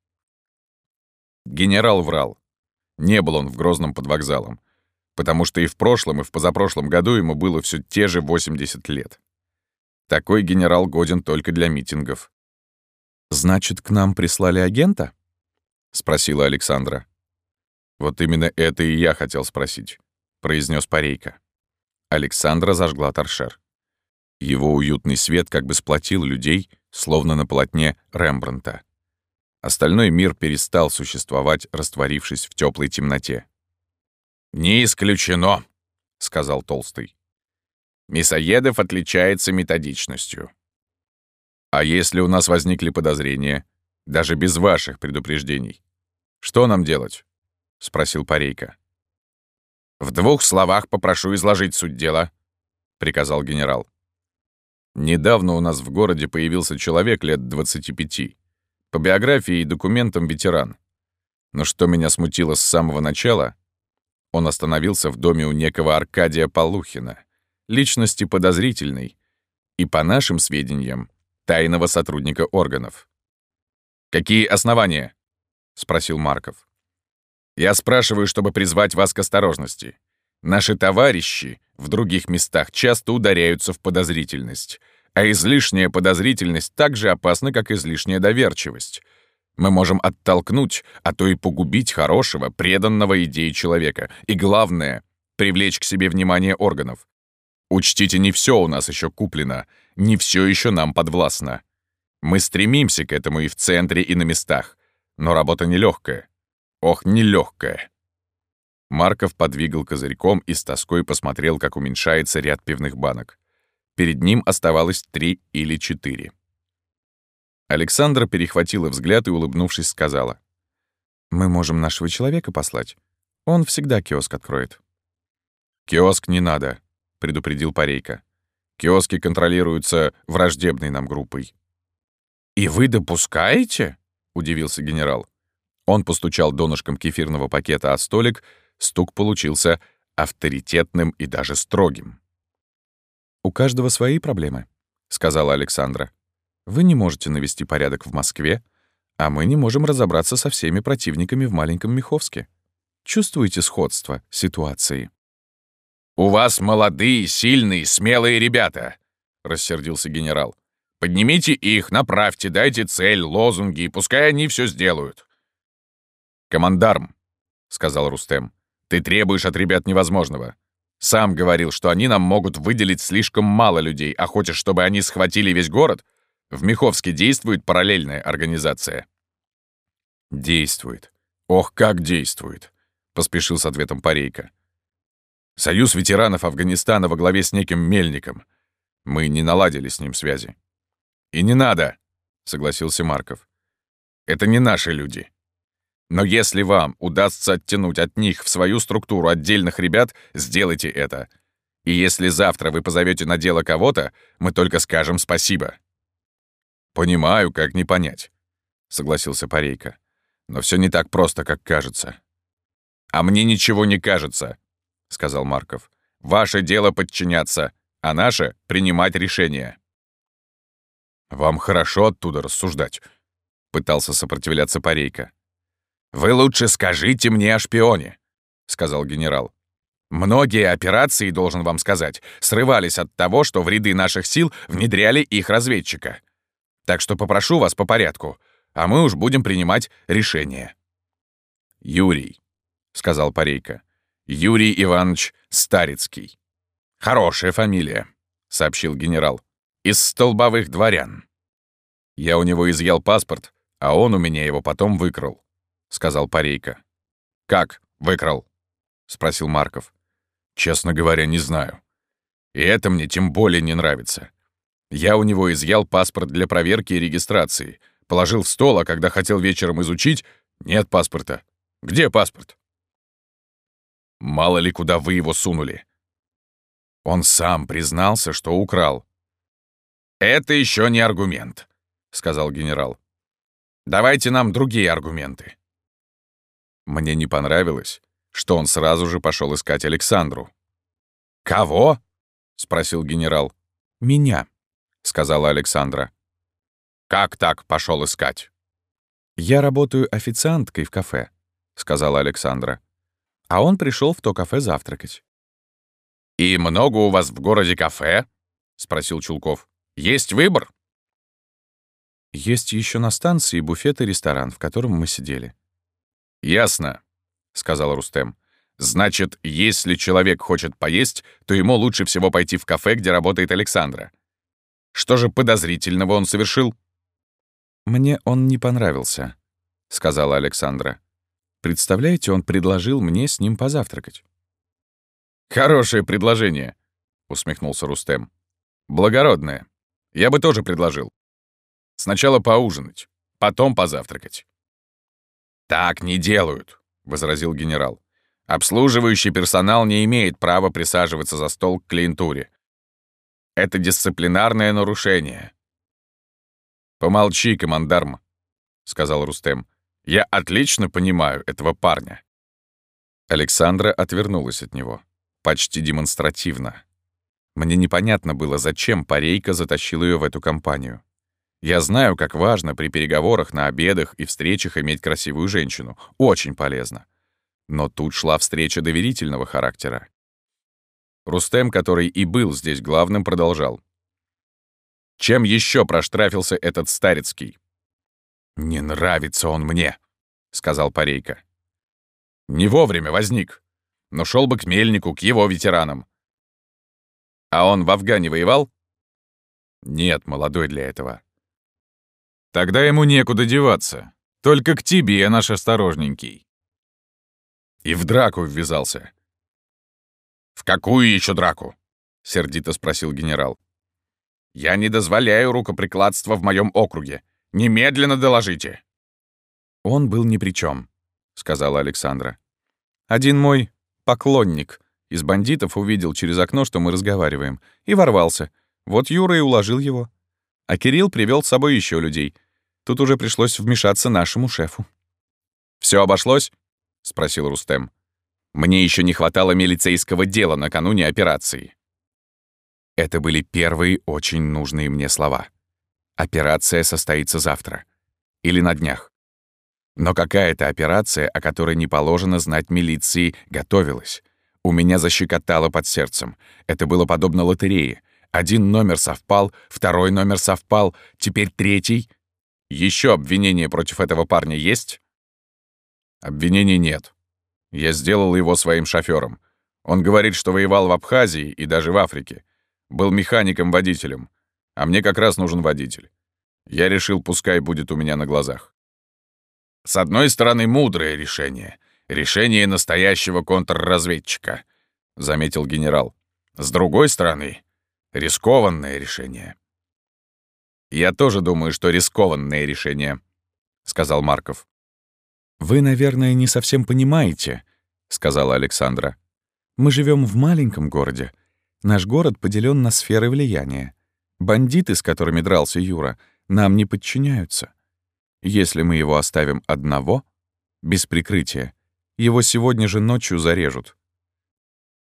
Генерал врал. Не был он в Грозном под вокзалом потому что и в прошлом, и в позапрошлом году ему было все те же 80 лет. Такой генерал годен только для митингов. «Значит, к нам прислали агента?» — спросила Александра. «Вот именно это и я хотел спросить», — произнес Парейка. Александра зажгла торшер. Его уютный свет как бы сплотил людей, словно на полотне Рембранта. Остальной мир перестал существовать, растворившись в теплой темноте. «Не исключено», — сказал Толстый. «Мясоедов отличается методичностью. А если у нас возникли подозрения, даже без ваших предупреждений, что нам делать?» — спросил Парейка. «В двух словах попрошу изложить суть дела», — приказал генерал. Недавно у нас в городе появился человек лет 25. По биографии и документам ветеран. Но что меня смутило с самого начала, он остановился в доме у некого Аркадия Полухина, личности подозрительной и, по нашим сведениям, тайного сотрудника органов. «Какие основания?» — спросил Марков. «Я спрашиваю, чтобы призвать вас к осторожности. Наши товарищи в других местах часто ударяются в подозрительность, а излишняя подозрительность так же опасна, как излишняя доверчивость — мы можем оттолкнуть, а то и погубить хорошего, преданного идее человека. И главное — привлечь к себе внимание органов. Учтите, не все у нас еще куплено, не все еще нам подвластно. Мы стремимся к этому и в центре, и на местах. Но работа нелегкая. Ох, нелегкая. Марков подвигал козырьком и с тоской посмотрел, как уменьшается ряд пивных банок. Перед ним оставалось три или четыре. Александра перехватила взгляд и, улыбнувшись, сказала. «Мы можем нашего человека послать. Он всегда киоск откроет». «Киоск не надо», — предупредил Парейка. «Киоски контролируются враждебной нам группой». «И вы допускаете?» — удивился генерал. Он постучал донышком кефирного пакета о столик, стук получился авторитетным и даже строгим. «У каждого свои проблемы», — сказала Александра. Вы не можете навести порядок в Москве, а мы не можем разобраться со всеми противниками в маленьком Миховске. Чувствуете сходство ситуации? «У вас молодые, сильные, смелые ребята», — рассердился генерал. «Поднимите их, направьте, дайте цель, лозунги, и пускай они все сделают». «Командарм», — сказал Рустем, — «ты требуешь от ребят невозможного. Сам говорил, что они нам могут выделить слишком мало людей, а хочешь, чтобы они схватили весь город? В Миховске действует параллельная организация?» «Действует. Ох, как действует!» — поспешил с ответом Парейка. «Союз ветеранов Афганистана во главе с неким Мельником. Мы не наладили с ним связи». «И не надо!» — согласился Марков. «Это не наши люди. Но если вам удастся оттянуть от них в свою структуру отдельных ребят, сделайте это. И если завтра вы позовете на дело кого-то, мы только скажем спасибо». «Понимаю, как не понять», — согласился Парейка. «Но все не так просто, как кажется». «А мне ничего не кажется», — сказал Марков. «Ваше дело подчиняться, а наше — принимать решения». «Вам хорошо оттуда рассуждать», — пытался сопротивляться Парейка. «Вы лучше скажите мне о шпионе», — сказал генерал. «Многие операции, должен вам сказать, срывались от того, что в ряды наших сил внедряли их разведчика. Так что попрошу вас по порядку, а мы уж будем принимать решение». «Юрий», — сказал Парейка. «Юрий Иванович Старицкий». «Хорошая фамилия», — сообщил генерал. «Из столбовых дворян». «Я у него изъял паспорт, а он у меня его потом выкрал», — сказал Парейка. «Как выкрал?» — спросил Марков. «Честно говоря, не знаю. И это мне тем более не нравится. Я у него изъял паспорт для проверки и регистрации. Положил в стол, а когда хотел вечером изучить, нет паспорта. Где паспорт? Мало ли, куда вы его сунули. Он сам признался, что украл. «Это еще не аргумент», — сказал генерал. «Давайте нам другие аргументы». Мне не понравилось, что он сразу же пошел искать Александру. «Кого?» — спросил генерал. «Меня», — сказала Александра. «Как так пошел искать?» «Я работаю официанткой в кафе», — сказала Александра. А он пришел в то кафе завтракать. «И много у вас в городе кафе?» — спросил Чулков. «Есть выбор?» «Есть еще на станции буфет и ресторан, в котором мы сидели». «Ясно», — сказал Рустем. «Значит, если человек хочет поесть, то ему лучше всего пойти в кафе, где работает Александра. Что же подозрительного он совершил?» «Мне он не понравился», — сказала Александра. «Представляете, он предложил мне с ним позавтракать». «Хорошее предложение», — усмехнулся Рустем. «Благородное. Я бы тоже предложил. Сначала поужинать, потом позавтракать». «Так не делают», — возразил генерал. «Обслуживающий персонал не имеет права присаживаться за стол к клиентуре. Это дисциплинарное нарушение». «Помолчи, командарм», — сказал Рустем. «Я отлично понимаю этого парня». Александра отвернулась от него. Почти демонстративно. Мне непонятно было, зачем Парейка затащил ее в эту компанию. Я знаю, как важно при переговорах на обедах и встречах иметь красивую женщину. Очень полезно. Но тут шла встреча доверительного характера. Рустем, который и был здесь главным, продолжал. «Чем еще проштрафился этот Старицкий?» «Не нравится он мне», — сказал Парейка. «Не вовремя возник, но шел бы к Мельнику, к его ветеранам». «А он в Афгане воевал?» «Нет, молодой для этого». «Тогда ему некуда деваться. Только к тебе, наш осторожненький», И в драку ввязался. «В какую еще драку?» — сердито спросил генерал. «Я не дозволяю рукоприкладства в моем округе. Немедленно доложите!» «Он был ни при чем, сказала Александра. «Один мой поклонник из бандитов увидел через окно, что мы разговариваем, и ворвался. Вот Юра и уложил его. А Кирилл привел с собой еще людей. Тут уже пришлось вмешаться нашему шефу». Все обошлось?» — спросил Рустем. «Мне еще не хватало милицейского дела накануне операции». Это были первые очень нужные мне слова. Операция состоится завтра. Или на днях. Но какая-то операция, о которой не положено знать милиции, готовилась. У меня защекотало под сердцем. Это было подобно лотерее. Один номер совпал, второй номер совпал, теперь третий. Еще обвинение против этого парня есть? Обвинений нет. Я сделал его своим шофёром. Он говорит, что воевал в Абхазии и даже в Африке. Был механиком-водителем. А мне как раз нужен водитель. Я решил, пускай будет у меня на глазах. С одной стороны, мудрое решение. Решение настоящего контрразведчика, заметил генерал. С другой стороны, рискованное решение. Я тоже думаю, что рискованное решение, сказал Марков. «Вы, наверное, не совсем понимаете», — сказала Александра. «Мы живем в маленьком городе. Наш город поделен на сферы влияния. Бандиты, с которыми дрался Юра, нам не подчиняются. Если мы его оставим одного, без прикрытия, его сегодня же ночью зарежут».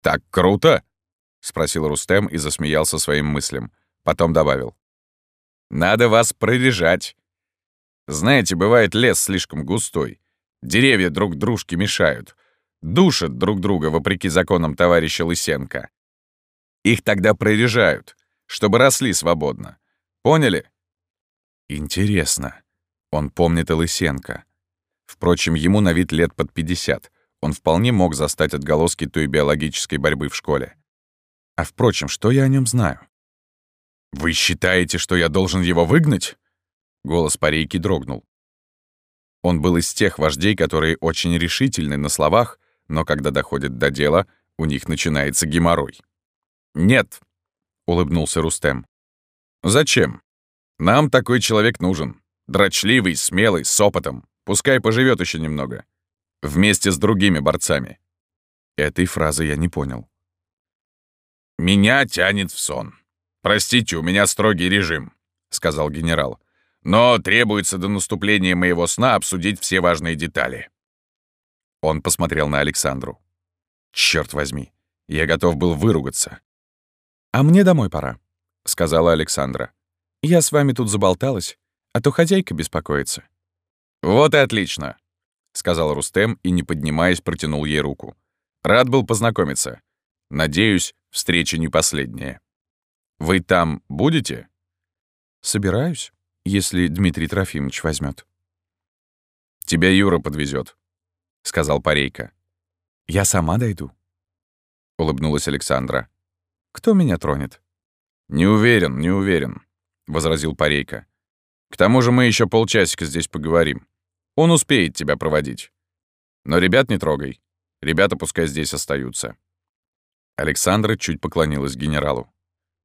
«Так круто!» — спросил Рустем и засмеялся своим мыслям. Потом добавил. «Надо вас прорежать. Знаете, бывает лес слишком густой. Деревья друг дружке мешают. Душат друг друга вопреки законам товарища Лысенко. Их тогда прорежают, чтобы росли свободно. Поняли? Интересно. Он помнит и Лысенко. Впрочем, ему на вид лет под 50. Он вполне мог застать отголоски той биологической борьбы в школе. А впрочем, что я о нем знаю? «Вы считаете, что я должен его выгнать?» Голос парейки дрогнул. Он был из тех вождей, которые очень решительны на словах, но когда доходит до дела, у них начинается геморрой. «Нет», — улыбнулся Рустем. «Зачем? Нам такой человек нужен. Дрочливый, смелый, с опытом. Пускай поживет еще немного. Вместе с другими борцами». Этой фразы я не понял. «Меня тянет в сон. Простите, у меня строгий режим», — сказал генерал. Но требуется до наступления моего сна обсудить все важные детали». Он посмотрел на Александру. «Чёрт возьми, я готов был выругаться». «А мне домой пора», — сказала Александра. «Я с вами тут заболталась, а то хозяйка беспокоится». «Вот и отлично», — сказал Рустем и, не поднимаясь, протянул ей руку. «Рад был познакомиться. Надеюсь, встреча не последняя. Вы там будете?» «Собираюсь», если Дмитрий Трофимович возьмет. «Тебя Юра подвезет, сказал Парейка. «Я сама дойду», — улыбнулась Александра. «Кто меня тронет?» «Не уверен, не уверен», — возразил Парейка. «К тому же мы еще полчасика здесь поговорим. Он успеет тебя проводить. Но ребят не трогай. Ребята пускай здесь остаются». Александра чуть поклонилась генералу.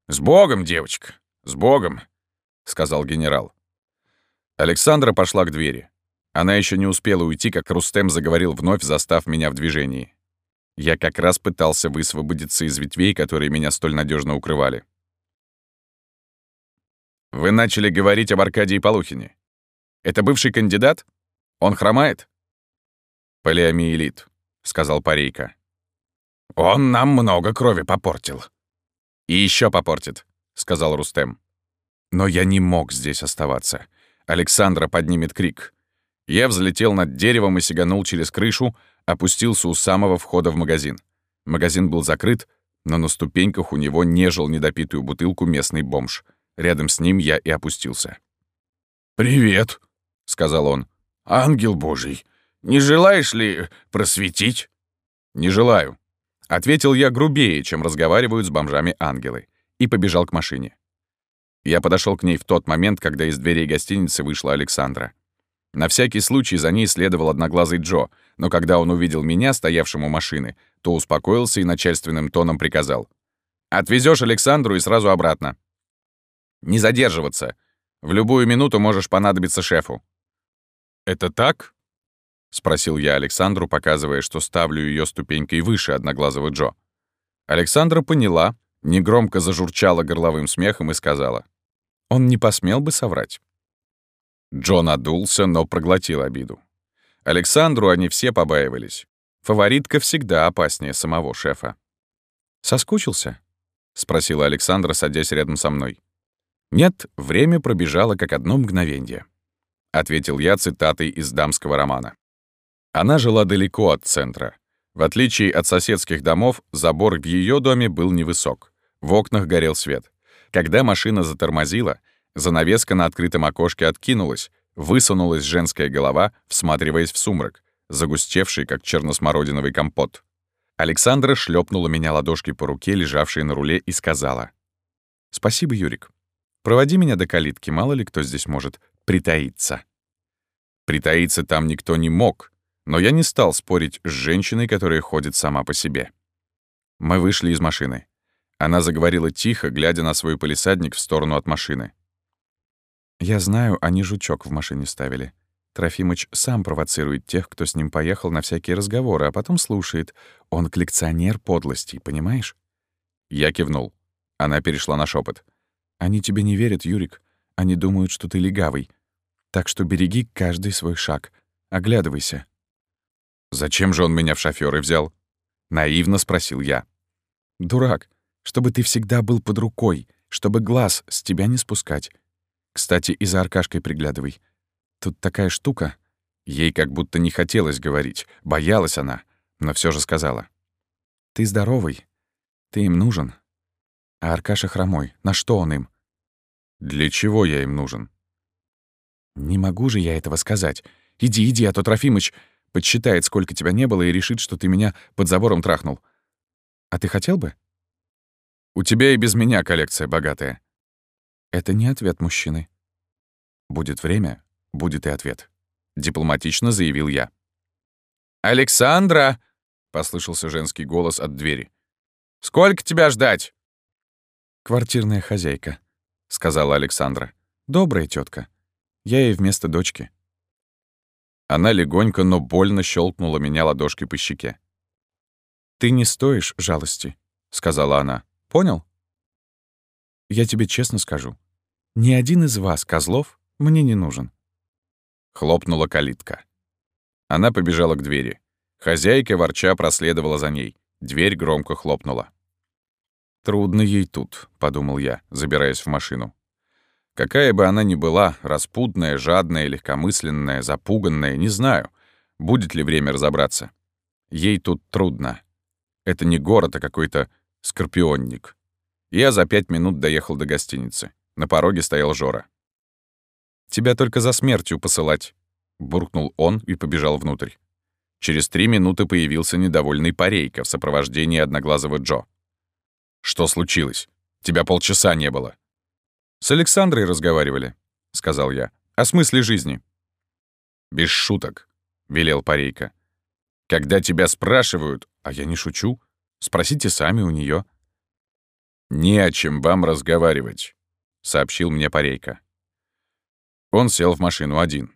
«С Богом, девочка, с Богом!» — сказал генерал. Александра пошла к двери. Она еще не успела уйти, как Рустем заговорил вновь, застав меня в движении. Я как раз пытался высвободиться из ветвей, которые меня столь надежно укрывали. «Вы начали говорить об Аркадии Полухине. Это бывший кандидат? Он хромает?» «Полиомиелит», — сказал Парейка. «Он нам много крови попортил». «И еще попортит», — сказал Рустем. Но я не мог здесь оставаться. Александра поднимет крик. Я взлетел над деревом и сиганул через крышу, опустился у самого входа в магазин. Магазин был закрыт, но на ступеньках у него нежил недопитую бутылку местный бомж. Рядом с ним я и опустился. «Привет», — сказал он. «Ангел Божий, не желаешь ли просветить?» «Не желаю», — ответил я грубее, чем разговаривают с бомжами ангелы, и побежал к машине. Я подошел к ней в тот момент, когда из дверей гостиницы вышла Александра. На всякий случай за ней следовал одноглазый Джо, но когда он увидел меня, стоявшим у машины, то успокоился и начальственным тоном приказал. «Отвезёшь Александру и сразу обратно. Не задерживаться. В любую минуту можешь понадобиться шефу». «Это так?» — спросил я Александру, показывая, что ставлю ее ступенькой выше одноглазого Джо. Александра поняла, негромко зажурчала горловым смехом и сказала. «Он не посмел бы соврать». Джон одулся, но проглотил обиду. Александру они все побаивались. Фаворитка всегда опаснее самого шефа. «Соскучился?» — спросила Александра, садясь рядом со мной. «Нет, время пробежало как одно мгновенье», — ответил я цитатой из дамского романа. Она жила далеко от центра. В отличие от соседских домов, забор в ее доме был невысок. В окнах горел свет. Когда машина затормозила, Занавеска на открытом окошке откинулась, высунулась женская голова, всматриваясь в сумрак, загустевший, как черносмородиновый компот. Александра шлепнула меня ладошкой по руке, лежавшей на руле, и сказала. «Спасибо, Юрик. Проводи меня до калитки, мало ли кто здесь может притаиться». Притаиться там никто не мог, но я не стал спорить с женщиной, которая ходит сама по себе. Мы вышли из машины. Она заговорила тихо, глядя на свой полисадник в сторону от машины. Я знаю, они жучок в машине ставили. Трофимыч сам провоцирует тех, кто с ним поехал на всякие разговоры, а потом слушает. Он коллекционер подлостей, понимаешь? Я кивнул. Она перешла на шепот. Они тебе не верят, Юрик. Они думают, что ты легавый. Так что береги каждый свой шаг. Оглядывайся. Зачем же он меня в шофёры взял? Наивно спросил я. Дурак, чтобы ты всегда был под рукой, чтобы глаз с тебя не спускать. Кстати, и за Аркашкой приглядывай. Тут такая штука. Ей как будто не хотелось говорить, боялась она, но все же сказала. Ты здоровый, ты им нужен. А Аркаша хромой, на что он им? Для чего я им нужен? Не могу же я этого сказать. Иди, иди, а то Трофимыч подсчитает, сколько тебя не было, и решит, что ты меня под забором трахнул. А ты хотел бы? У тебя и без меня коллекция богатая. Это не ответ мужчины. Будет время, будет и ответ. Дипломатично заявил я. «Александра!» — послышался женский голос от двери. «Сколько тебя ждать?» «Квартирная хозяйка», — сказала Александра. «Добрая тетка. Я ей вместо дочки». Она легонько, но больно щелкнула меня ладошкой по щеке. «Ты не стоишь жалости», — сказала она. «Понял?» Я тебе честно скажу, ни один из вас, козлов, мне не нужен. Хлопнула калитка. Она побежала к двери. Хозяйка, ворча, проследовала за ней. Дверь громко хлопнула. «Трудно ей тут», — подумал я, забираясь в машину. Какая бы она ни была, распутная, жадная, легкомысленная, запуганная, не знаю, будет ли время разобраться. Ей тут трудно. Это не город, а какой-то скорпионник. Я за пять минут доехал до гостиницы. На пороге стоял Жора. «Тебя только за смертью посылать», — буркнул он и побежал внутрь. Через три минуты появился недовольный парейка в сопровождении одноглазого Джо. «Что случилось? Тебя полчаса не было». «С Александрой разговаривали», — сказал я. «О смысле жизни». «Без шуток», — велел парейка. «Когда тебя спрашивают, а я не шучу, спросите сами у нее. «Не о чем вам разговаривать», — сообщил мне Парейка. Он сел в машину один.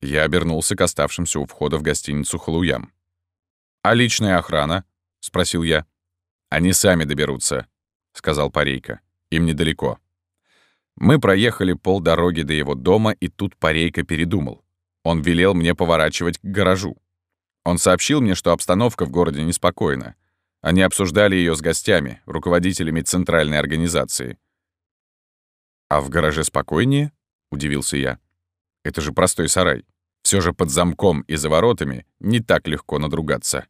Я обернулся к оставшимся у входа в гостиницу халуям. «А личная охрана?» — спросил я. «Они сами доберутся», — сказал Парейка. «Им недалеко». Мы проехали полдороги до его дома, и тут Парейка передумал. Он велел мне поворачивать к гаражу. Он сообщил мне, что обстановка в городе неспокойна. Они обсуждали ее с гостями, руководителями центральной организации. «А в гараже спокойнее?» — удивился я. «Это же простой сарай. Все же под замком и за воротами не так легко надругаться».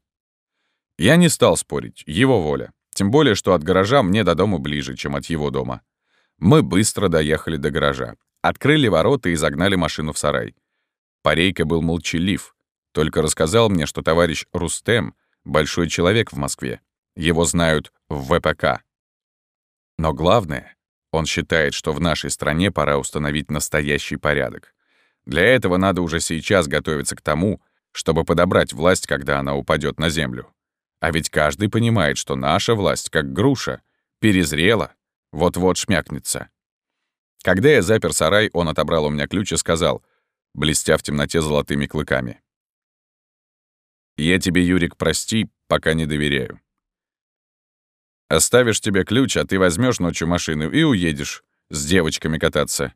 Я не стал спорить, его воля. Тем более, что от гаража мне до дома ближе, чем от его дома. Мы быстро доехали до гаража, открыли ворота и загнали машину в сарай. Парейка был молчалив, только рассказал мне, что товарищ Рустем большой человек в Москве. Его знают в ВПК. Но главное, он считает, что в нашей стране пора установить настоящий порядок. Для этого надо уже сейчас готовиться к тому, чтобы подобрать власть, когда она упадет на землю. А ведь каждый понимает, что наша власть, как груша, перезрела, вот-вот шмякнется. Когда я запер сарай, он отобрал у меня ключ и сказал, блестя в темноте золотыми клыками. «Я тебе, Юрик, прости, пока не доверяю. Оставишь тебе ключ, а ты возьмешь ночью машину и уедешь с девочками кататься.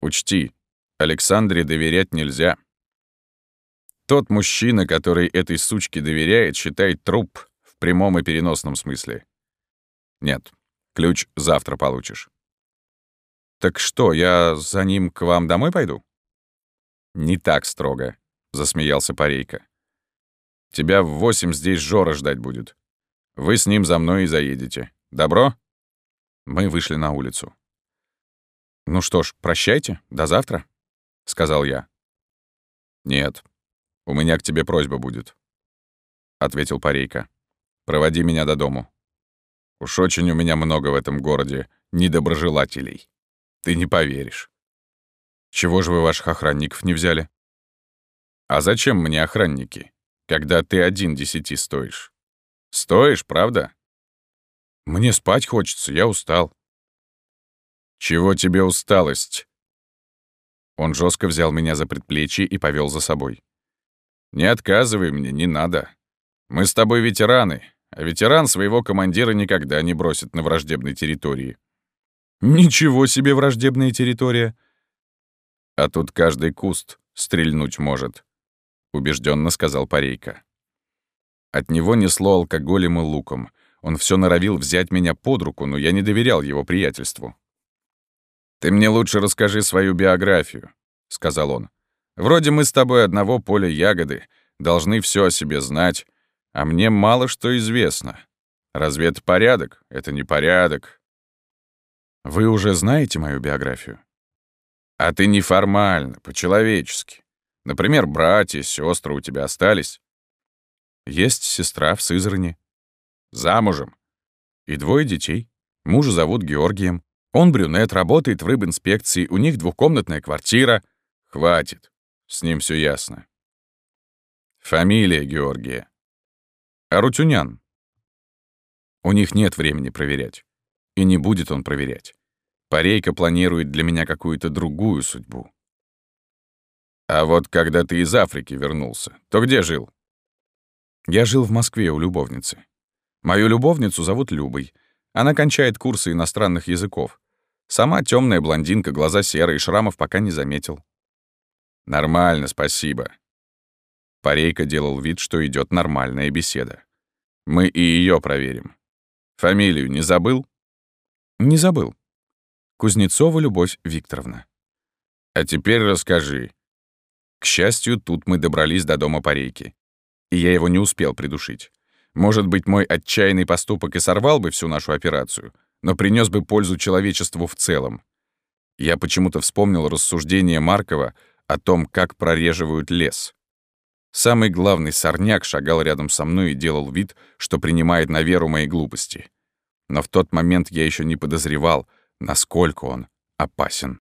Учти, Александре доверять нельзя. Тот мужчина, который этой сучке доверяет, считает труп в прямом и переносном смысле. Нет, ключ завтра получишь. Так что, я за ним к вам домой пойду? Не так строго, засмеялся Парейка. Тебя в восемь здесь Жора ждать будет. Вы с ним за мной и заедете. Добро?» Мы вышли на улицу. «Ну что ж, прощайте, до завтра», — сказал я. «Нет, у меня к тебе просьба будет», — ответил Парейка. «Проводи меня до дому. Уж очень у меня много в этом городе недоброжелателей. Ты не поверишь. Чего же вы ваших охранников не взяли? А зачем мне охранники, когда ты один десяти стоишь? Стоишь, правда? Мне спать хочется, я устал. Чего тебе усталость? Он жестко взял меня за предплечье и повел за собой. Не отказывай мне, не надо. Мы с тобой ветераны, ветеран своего командира никогда не бросит на враждебной территории. Ничего себе враждебная территория. А тут каждый куст стрельнуть может, убежденно сказал Парейка. От него несло алкоголем и луком. Он все норовил взять меня под руку, но я не доверял его приятельству. «Ты мне лучше расскажи свою биографию», — сказал он. «Вроде мы с тобой одного поля ягоды, должны все о себе знать, а мне мало что известно. Разве это порядок? Это не порядок». «Вы уже знаете мою биографию?» «А ты неформально, по-человечески. Например, братья, сестры у тебя остались?» Есть сестра в Сызрани. Замужем. И двое детей. Мужа зовут Георгием. Он брюнет, работает в рыбинспекции, у них двухкомнатная квартира. Хватит. С ним все ясно. Фамилия Георгия. Арутюнян. У них нет времени проверять. И не будет он проверять. Парейка планирует для меня какую-то другую судьбу. А вот когда ты из Африки вернулся, то где жил? Я жил в Москве у любовницы. Мою любовницу зовут Любой. Она кончает курсы иностранных языков. Сама темная блондинка, глаза серые, шрамов пока не заметил. Нормально, спасибо. Парейка делал вид, что идет нормальная беседа. Мы и ее проверим. Фамилию не забыл? Не забыл. Кузнецова Любовь Викторовна. А теперь расскажи. К счастью, тут мы добрались до дома Парейки и я его не успел придушить. Может быть, мой отчаянный поступок и сорвал бы всю нашу операцию, но принес бы пользу человечеству в целом. Я почему-то вспомнил рассуждение Маркова о том, как прореживают лес. Самый главный сорняк шагал рядом со мной и делал вид, что принимает на веру мои глупости. Но в тот момент я еще не подозревал, насколько он опасен.